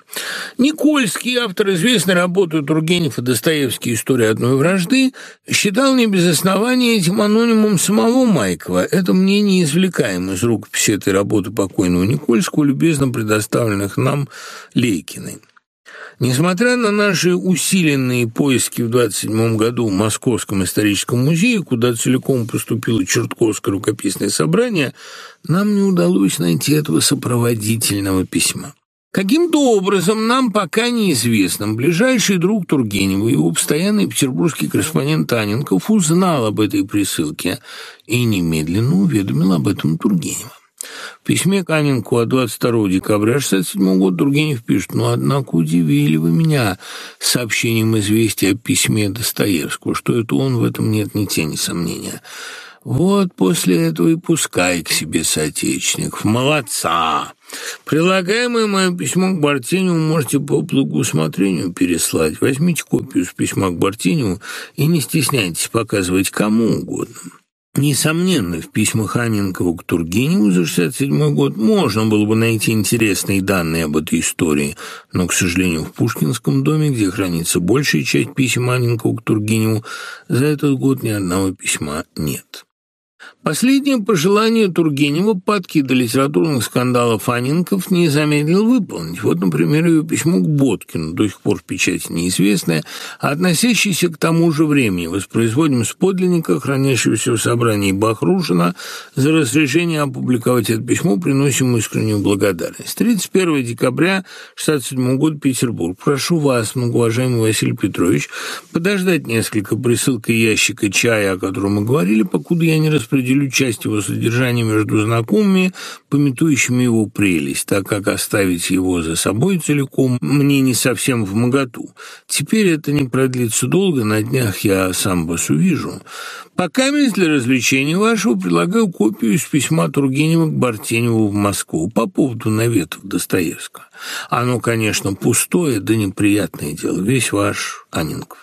Никольский, автор известной работы Тургенев и Достоевский «История одной вражды», считал не без основания этим анонимом минимум самого Майкова, это мнение извлекаем из рукописи этой работы покойного Никольского, любезно предоставленных нам Лейкиной. Несмотря на наши усиленные поиски в 27 году в Московском историческом музее, куда целиком поступило Чертковское рукописное собрание, нам не удалось найти этого сопроводительного письма. Каким-то образом нам пока неизвестным ближайший друг Тургенева, его постоянный петербургский корреспондент Аненков, узнал об этой присылке и немедленно уведомил об этом Тургенева. В письме Каненку от 22 декабря 1967 года Тургенев пишет, «Ну, однако, удивили вы меня сообщением известия о письме Достоевского, что это он, в этом нет ни тени сомнения». Вот после этого и пускай к себе соотечественников. Молодца! Прилагаемое мое письмо к Бартеневу можете по благоусмотрению переслать. Возьмите копию с письма к Бартеневу и не стесняйтесь показывать кому угодно. Несомненно, в письмах Анненкова к Тургеневу за 67 год можно было бы найти интересные данные об этой истории, но, к сожалению, в Пушкинском доме, где хранится большая часть писем Анненкова к Тургеневу, за этот год ни одного письма нет. Последнее пожелание Тургенева, падки до литературных скандалов Анинков, не замедлил выполнить. Вот, например, ее письмо к Боткину, до сих пор в печати неизвестное, относящееся к тому же времени. Воспроизводим с подлинника, хранящегося в собрании Бахрушина, за разрешение опубликовать это письмо, приносим искреннюю благодарность. 31 декабря 67 года, Петербург. Прошу вас, многоуважаемый Василий Петрович, подождать несколько присылкой ящика чая, о котором мы говорили, покуда я не распределю распределю часть его содержания между знакомыми, пометующими его прелесть, так как оставить его за собой целиком мне не совсем в моготу. Теперь это не продлится долго, на днях я сам вас увижу. Пока для развлечения вашего предлагаю копию из письма Тургенева к Бартеневу в Москву по поводу наветов Достоевского. Оно, конечно, пустое, да неприятное дело, весь ваш Анинков.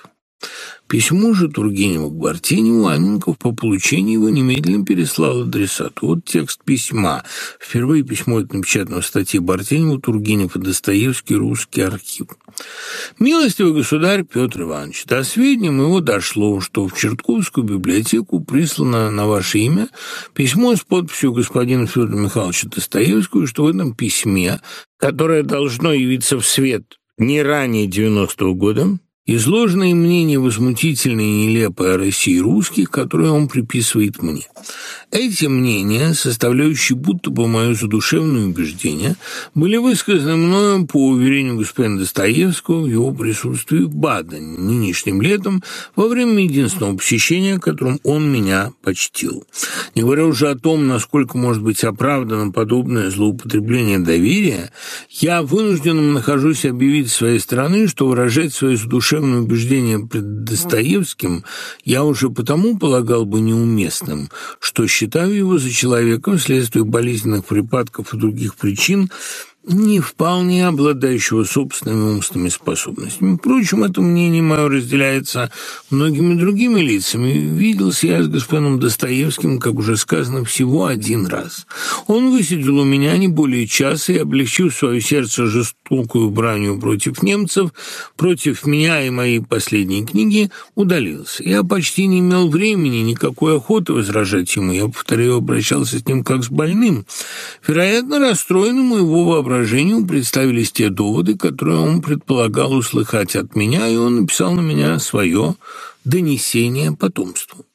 Письмо же Тургенева к Бартеневу Анненков по получению его немедленно переслал адресату. Вот текст письма. Впервые письмо это напечатано в статье Бартеневу «Тургенев и Достоевский. Русский архив». «Милостивый государь Петр Иванович, до сведения моего дошло, что в Чертковскую библиотеку прислано на ваше имя письмо с подписью господина Федора Михайловича Достоевского, что в этом письме, которое должно явиться в свет не ранее 90-го года, изложенные мнения возмутительные и нелепые о России русских, которые он приписывает мне. Эти мнения, составляющие будто бы мое задушевное убеждение, были высказаны мною по уверению господина Достоевского в его присутствии в Бадене нынешним летом во время единственного посещения, которым он меня почтил. Не говоря уже о том, насколько может быть оправдано подобное злоупотребление доверия, я вынужденным нахожусь объявить своей стороны, что выражать свое задушевное убеждение пред Достоевским я уже потому полагал бы неуместным, что считаю его за человека вследствие болезненных припадков и других причин, не вполне обладающего собственными умственными способностями. Впрочем, это мнение мое разделяется многими другими лицами. Виделся я с господином Достоевским, как уже сказано, всего один раз. Он высидел у меня не более часа и, облегчив свое сердце жестокую бранью против немцев, против меня и моей последней книги, удалился. Я почти не имел времени, никакой охоты возражать ему. Я, повторяю, обращался с ним как с больным. Вероятно, расстроенному его воображению воображению представились те доводы, которые он предполагал услыхать от меня, и он написал на меня свое донесение потомству.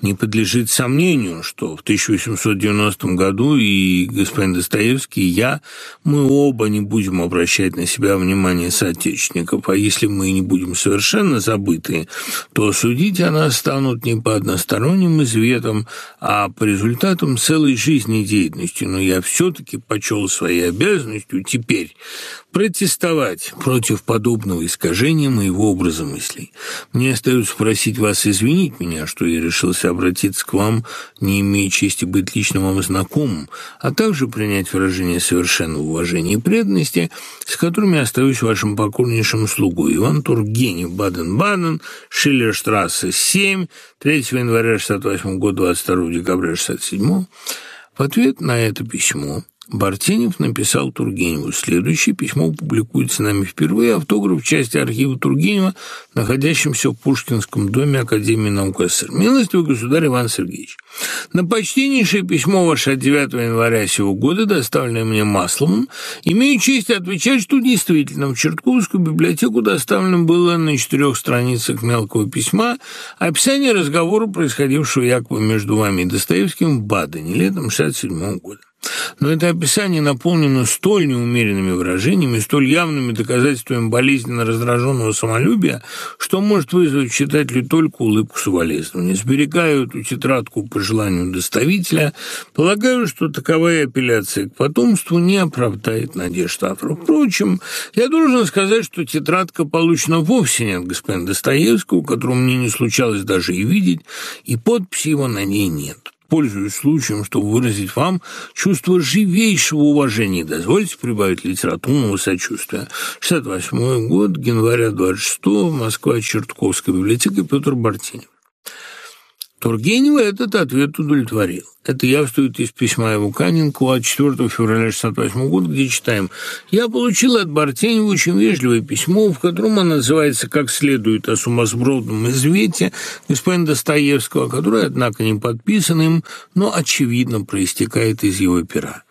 Не подлежит сомнению, что в 1890 году и господин Достоевский, и я, мы оба не будем обращать на себя внимание соотечественников, а если мы не будем совершенно забыты, то судить о нас станут не по односторонним изветам, а по результатам целой жизнедеятельности. Но я все-таки почел своей обязанностью теперь протестовать против подобного искажения моего образа мыслей. Мне остается просить вас извинить меня, что я решился обратиться к вам, не имея чести быть лично вам знакомым, а также принять выражение совершенного уважения и преданности, с которыми остаюсь вашим покорнейшим слугой Иван Тургенев, Баден-Баден, Шиллерштрассе, 7, 3 января 68 года, 22 декабря 67 В ответ на это письмо Бартенев написал Тургеневу. Следующее письмо публикуется нами впервые. Автограф в части архива Тургенева, находящемся в Пушкинском доме Академии наук СССР. Милостивый государь Иван Сергеевич, на почтеннейшее письмо ваше от 9 января сего года, доставленное мне Масловым, имею честь отвечать, что действительно в Чертковскую библиотеку доставлено было на четырех страницах мелкого письма описание разговора, происходившего якобы между вами и Достоевским в Бадене летом 67 года. Но это описание наполнено столь неумеренными выражениями, столь явными доказательствами болезненно раздраженного самолюбия, что может вызвать в читателя только улыбку соболезнования. Сберегаю эту тетрадку по желанию доставителя, полагаю, что таковая апелляция к потомству не оправдает надежд автора. Впрочем, я должен сказать, что тетрадка получена вовсе не от господина Достоевского, которого мне не случалось даже и видеть, и подписи его на ней нет пользуюсь случаем, чтобы выразить вам чувство живейшего уважения. Дозвольте прибавить литературного сочувствия. 68 год, января 26 Москва, Чертковская библиотека, Петр Бартинев. Тургенева этот ответ удовлетворил. Это явствует из письма его Каненку от 4 февраля 1968 года, где читаем «Я получил от Бартенева очень вежливое письмо, в котором он называется как следует о сумасбродном извете господина Достоевского, которое, однако, не подписано им, но, очевидно, проистекает из его пера».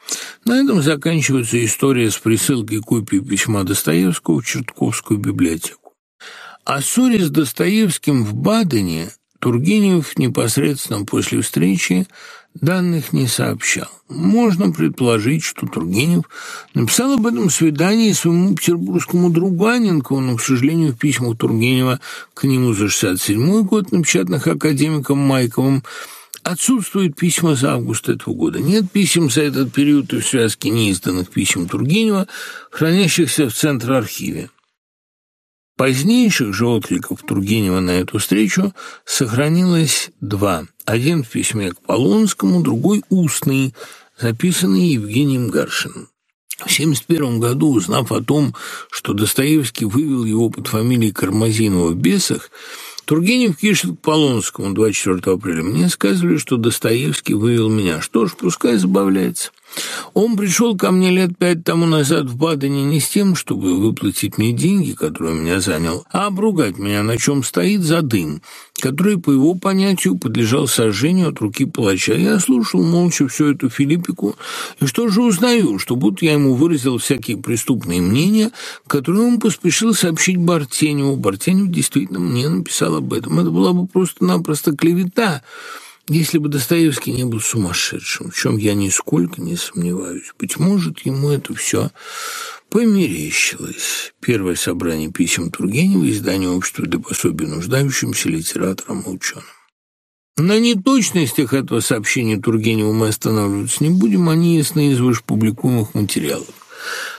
На этом заканчивается история с присылкой копии письма Достоевского в Чертковскую библиотеку. О ссоре с Достоевским в Бадене Тургенев непосредственно после встречи данных не сообщал. Можно предположить, что Тургенев написал об этом свидании своему петербургскому другу Аненкову, но, к сожалению, в письмах Тургенева к нему за 67 год, напечатанных академиком Майковым, Отсутствуют письма за август этого года. Нет писем за этот период и в связке неизданных писем Тургенева, хранящихся в Центр-архиве. Позднейших же Тургенева на эту встречу сохранилось два. Один в письме к Полонскому, другой устный, записанный Евгением Гаршиным. В 1971 году, узнав о том, что Достоевский вывел его под фамилией Кармазинова в «Бесах», Тургенев пишет к Полонскому 24 апреля. «Мне сказали, что Достоевский вывел меня. Что ж, пускай забавляется». Он пришел ко мне лет пять тому назад в Бадене не с тем, чтобы выплатить мне деньги, которые меня занял, а обругать меня, на чем стоит за дым, который, по его понятию, подлежал сожжению от руки палача. Я слушал молча всю эту Филиппику, и что же узнаю, что будто я ему выразил всякие преступные мнения, которые он поспешил сообщить Бартеневу. Бартенев действительно мне написал об этом. Это была бы просто-напросто клевета, если бы Достоевский не был сумасшедшим, в чем я нисколько не сомневаюсь. Быть может, ему это все померещилось. Первое собрание писем Тургенева, издание общества для пособия нуждающимся литераторам и ученым. На неточностях этого сообщения Тургенева мы останавливаться не будем, они ясны из вышепубликуемых материалов.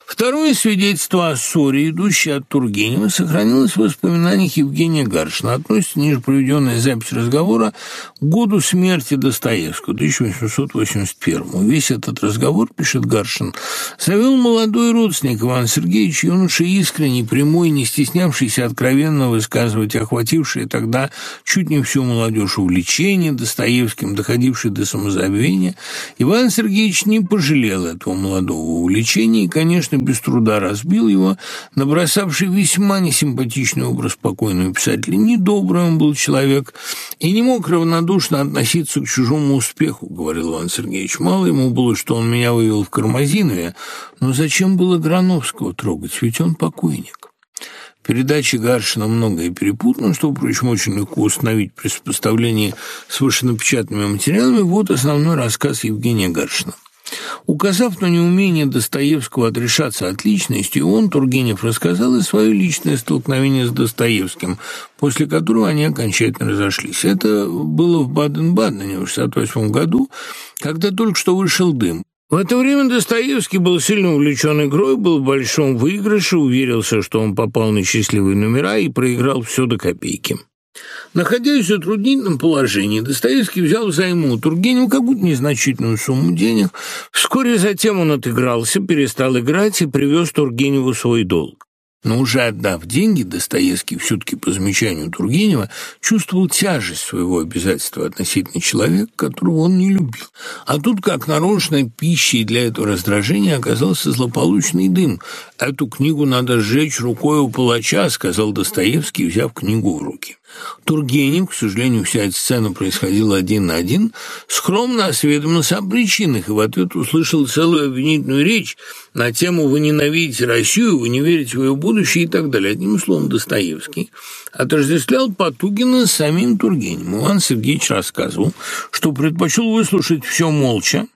Второе свидетельство о ссоре, идущее от Тургенева, сохранилось в воспоминаниях Евгения Гаршина. Относится ниже проведенная запись разговора году смерти Достоевского, 1881 Весь этот разговор, пишет Гаршин, завел молодой родственник Иван Сергеевич, юноша искренний, прямой, не стеснявшийся откровенно высказывать охватившие тогда чуть не всю молодежь увлечение Достоевским, доходивший до самозабвения. Иван Сергеевич не пожалел этого молодого увлечения и, конечно, без труда разбил его, набросавший весьма несимпатичный образ покойного писателя. Недобрый он был человек и не мог равнодушно относиться к чужому успеху, говорил Иван Сергеевич. Мало ему было, что он меня вывел в Кармазинове, но зачем было Грановского трогать, ведь он покойник. В передаче Гаршина многое перепутано, что, впрочем, очень легко установить при сопоставлении с вышенапечатанными материалами. Вот основной рассказ Евгения Гаршина. Указав на неумение Достоевского отрешаться от личности, он, Тургенев, рассказал и свое личное столкновение с Достоевским, после которого они окончательно разошлись. Это было в Баден-Бадене в 1968 году, когда только что вышел «Дым». В это время Достоевский был сильно увлечен игрой, был в большом выигрыше, уверился, что он попал на счастливые номера и проиграл все до копейки. Находясь в затруднительном положении, Достоевский взял взаймы у Тургенева какую-то незначительную сумму денег. Вскоре затем он отыгрался, перестал играть и привез Тургеневу свой долг. Но уже отдав деньги, Достоевский, все-таки по замечанию Тургенева, чувствовал тяжесть своего обязательства относительно человека, которого он не любил. А тут, как нарочно, пищей для этого раздражения оказался злополучный дым. «Эту книгу надо сжечь рукой у палача», — сказал Достоевский, взяв книгу в руки. Тургенев, к сожалению, вся эта сцена происходила один на один, скромно осведомился о причинах и в ответ услышал целую обвинительную речь на тему «Вы ненавидите Россию, вы не верите в ее будущее» и так далее. Одним словом, Достоевский отождествлял Потугина с самим Тургеневым. Иван Сергеевич рассказывал, что предпочел выслушать все молча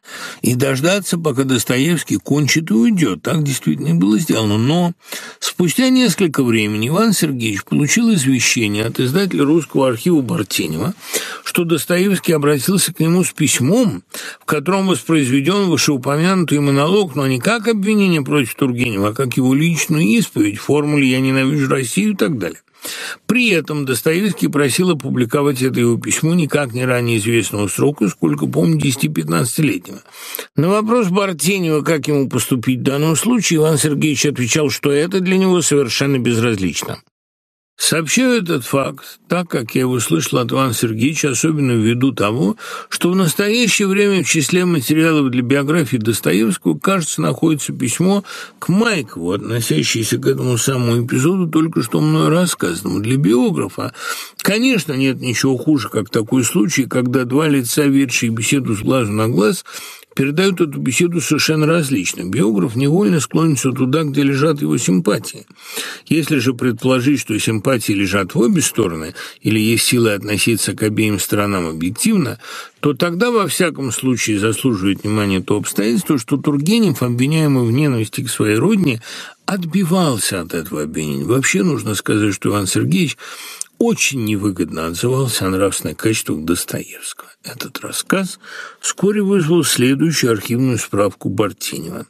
и дождаться, пока Достоевский кончит и уйдет. Так действительно и было сделано. Но спустя несколько времени Иван Сергеевич получил извещение от издателя русского архива Бартенева, что Достоевский обратился к нему с письмом, в котором воспроизведен вышеупомянутый монолог, но не как обвинение против Тургенева, а как его личную исповедь формуле «я ненавижу Россию» и так далее. При этом Достоевский просил опубликовать это его письмо никак не ранее известного срока, сколько помню, 10-15-летнего. На вопрос Бартенева, как ему поступить в данном случае, Иван Сергеевич отвечал, что это для него совершенно безразлично. Сообщаю этот факт, так как я его слышал от Ивана Сергеевича, особенно ввиду того, что в настоящее время в числе материалов для биографии Достоевского, кажется, находится письмо к Майкову, относящееся к этому самому эпизоду, только что мной рассказанному. Для биографа, конечно, нет ничего хуже, как такой случай, когда два лица, ведшие беседу с глазу на глаз, передают эту беседу совершенно различно. Биограф невольно склонится туда, где лежат его симпатии. Если же предположить, что симпатии лежат в обе стороны, или есть силы относиться к обеим сторонам объективно, то тогда во всяком случае заслуживает внимания то обстоятельство, что Тургенев, обвиняемый в ненависти к своей родине, отбивался от этого обвинения. Вообще нужно сказать, что Иван Сергеевич очень невыгодно отзывался о нравственных качествах Достоевского. Этот рассказ вскоре вызвал следующую архивную справку Бартинева.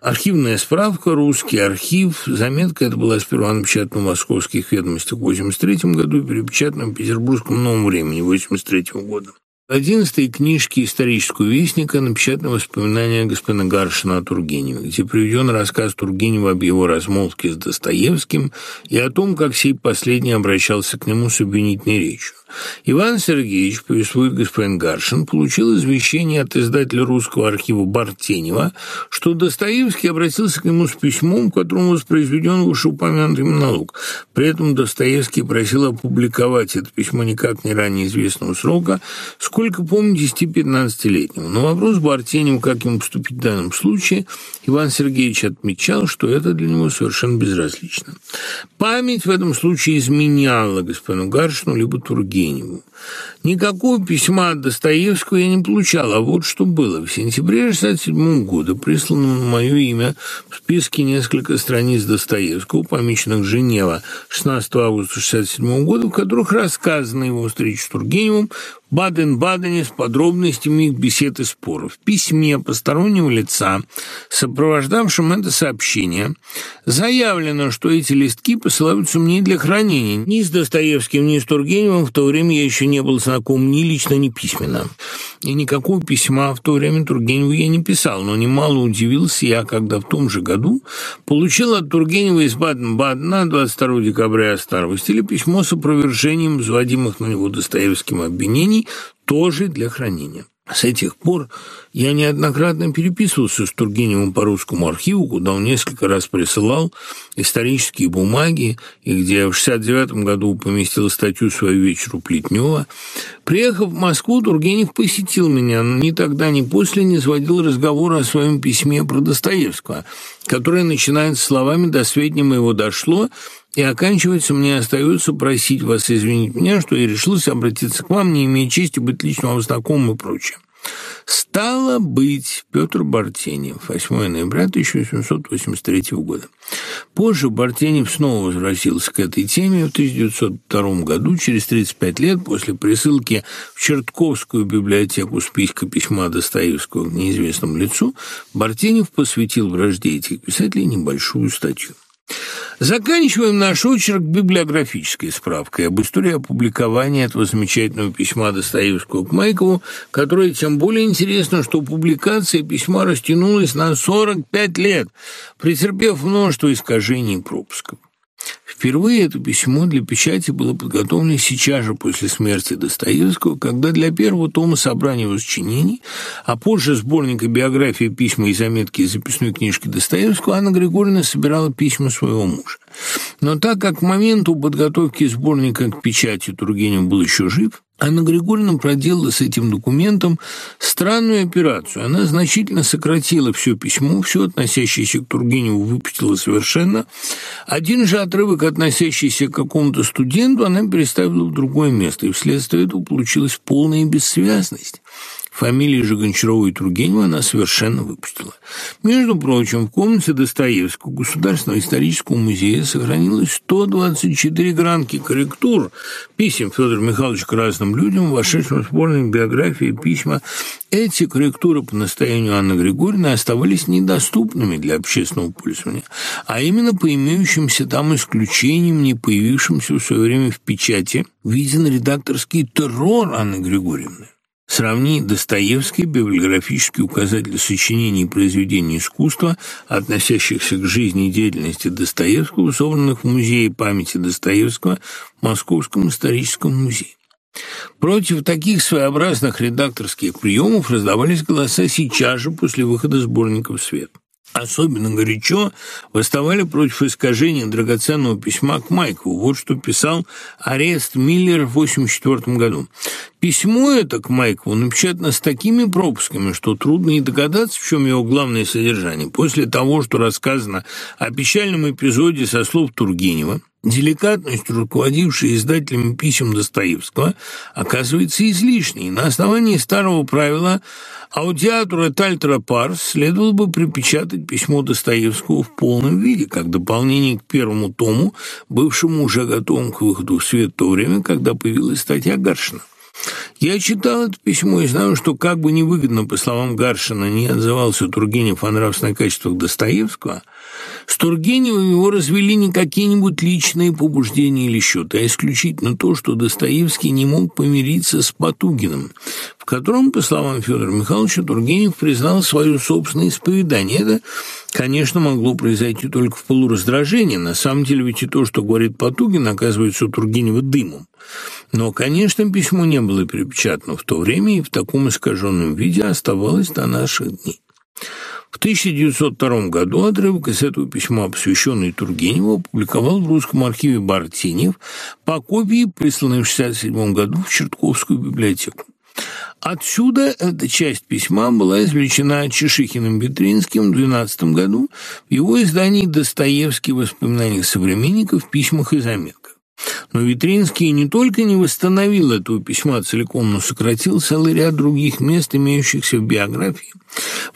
Архивная справка «Русский архив». Заметка эта была сперва напечатана в «Московских ведомостях» в 1983 году и перепечатана в «Петербургском новом времени» 1983 года. В одиннадцатой книжке исторического вестника напечатаны воспоминания господина Гаршина о Тургеневе, где приведен рассказ Тургенева об его размолвке с Достоевским и о том, как сей последний обращался к нему с обвинительной речью. Иван Сергеевич, повествует господин Гаршин, получил извещение от издателя русского архива Бартенева, что Достоевский обратился к нему с письмом, в котором воспроизведен вышеупомянутый монолог. При этом Достоевский просил опубликовать это письмо никак не ранее известного срока, сколько помню, 10-15-летнего. Но вопрос Бартенева, как ему поступить в данном случае, Иван Сергеевич отмечал, что это для него совершенно безразлично. Память в этом случае изменяла господину Гаршину либо Тургеневу. Никакого письма от Достоевского я не получал, а вот что было. В сентябре 1967 года прислано мое имя в списке несколько страниц Достоевского, помеченных Женева 16 августа 1967 года, в которых рассказана его встреча с Тургеневым Баден-Бадене с подробностями их бесед и споров. В письме постороннего лица, сопровождавшем это сообщение, заявлено, что эти листки посылаются мне для хранения. Ни с Достоевским, ни с Тургеневым в то время я еще не был знаком ни лично, ни письменно. И никакого письма в то время Тургеневу я не писал, но немало удивился я, когда в том же году получил от Тургенева из Баден-Бадена 22 декабря старого стиля письмо с опровержением взводимых на него Достоевским обвинений, тоже для хранения. С этих пор я неоднократно переписывался с Тургеневым по русскому архиву, куда он несколько раз присылал исторические бумаги, и где в 69 году поместил статью свою вечеру Плетнева. Приехав в Москву, Тургенев посетил меня, но ни тогда, ни после не сводил разговор о своем письме про Достоевского, которое начинается словами «до сведения моего дошло», и оканчивается, мне остается просить вас извинить меня, что я решился обратиться к вам, не имея чести быть лично вам знакомым и прочее. Стало быть, Петр Бартенев, 8 ноября 1883 года. Позже Бартенев снова возвратился к этой теме в 1902 году, через 35 лет после присылки в Чертковскую библиотеку списка письма Достоевского к неизвестному лицу, Бартенев посвятил вражде этих писателей небольшую статью. Заканчиваем наш очерк библиографической справкой об истории опубликования этого замечательного письма Достоевского к Майкову, которое тем более интересно, что публикация письма растянулась на 45 лет, претерпев множество искажений и пропусков. Впервые это письмо для печати было подготовлено сейчас же после смерти Достоевского, когда для первого тома собрания его сочинений, а позже сборника биографии письма и заметки из записной книжки Достоевского, Анна Григорьевна собирала письма своего мужа. Но так как к моменту подготовки сборника к печати Тургенев был еще жив, Анна Григорьевна проделала с этим документом странную операцию. Она значительно сократила все письмо, все относящееся к Тургеневу выпустила совершенно. Один же отрывок, относящийся к какому-то студенту, она переставила в другое место, и вследствие этого получилась полная бессвязность. Фамилии же Гончарова и Тургенева она совершенно выпустила. Между прочим, в комнате Достоевского Государственного исторического музея сохранилось 124 гранки корректур писем Федора Михайловича к разным людям, вошедшим в сборник биографии письма. Эти корректуры по настоянию Анны Григорьевны оставались недоступными для общественного пользования, а именно по имеющимся там исключениям, не появившимся в свое время в печати, виден редакторский террор Анны Григорьевны. Сравни Достоевский, библиографический указатель сочинений и произведений искусства, относящихся к жизни и деятельности Достоевского, собранных в Музее памяти Достоевского в Московском историческом музее. Против таких своеобразных редакторских приемов раздавались голоса сейчас же после выхода сборника в свет. Особенно горячо восставали против искажения драгоценного письма к Майкову. Вот что писал Арест Миллер в 1984 году. Письмо это к Майкову напечатано с такими пропусками, что трудно и догадаться, в чем его главное содержание. После того, что рассказано о печальном эпизоде со слов Тургенева, Деликатность, руководившая издателями писем Достоевского, оказывается излишней. На основании старого правила аудиатора Тальтера Парс следовало бы припечатать письмо Достоевского в полном виде, как дополнение к первому тому, бывшему уже готовым к выходу в свет в то время, когда появилась статья Гаршина. Я читал это письмо и знаю, что как бы невыгодно, по словам Гаршина, не отзывался Тургенев о нравственных качествах Достоевского, с Тургеневым его развели не какие-нибудь личные побуждения или счеты, а исключительно то, что Достоевский не мог помириться с Потугиным, в котором, по словам Федора Михайловича, Тургенев признал свое собственное исповедание. Это, конечно, могло произойти только в полураздражении. На самом деле ведь и то, что говорит Потугин, оказывается у Тургенева дымом. Но, конечно, письмо не было перепечатано в то время и в таком искаженном виде оставалось до наших дней. В 1902 году отрывок из этого письма, посвященный Тургеневу, опубликовал в русском архиве Бартинев по копии, присланной в 1967 году в Чертковскую библиотеку. Отсюда эта часть письма была извлечена Чешихиным Бетринским в 12 году в его издании «Достоевский. Воспоминания современников. Письмах и заметках». Но Витринский не только не восстановил этого письма целиком, но сократил целый ряд других мест, имеющихся в биографии.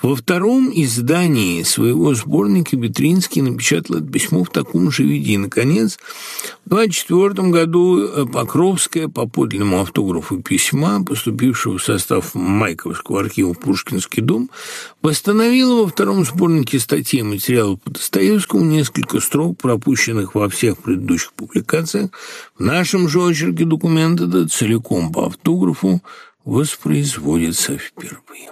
Во втором издании своего сборника Витринский напечатал это письмо в таком же виде. И, наконец, в 1924 году э, Покровская по подлинному автографу письма, поступившего в состав Майковского архива «Пушкинский дом», восстановила во втором сборнике статей материалов по Достоевскому несколько строк, пропущенных во всех предыдущих публикациях, в нашем же очерке документ этот целиком по автографу воспроизводится впервые.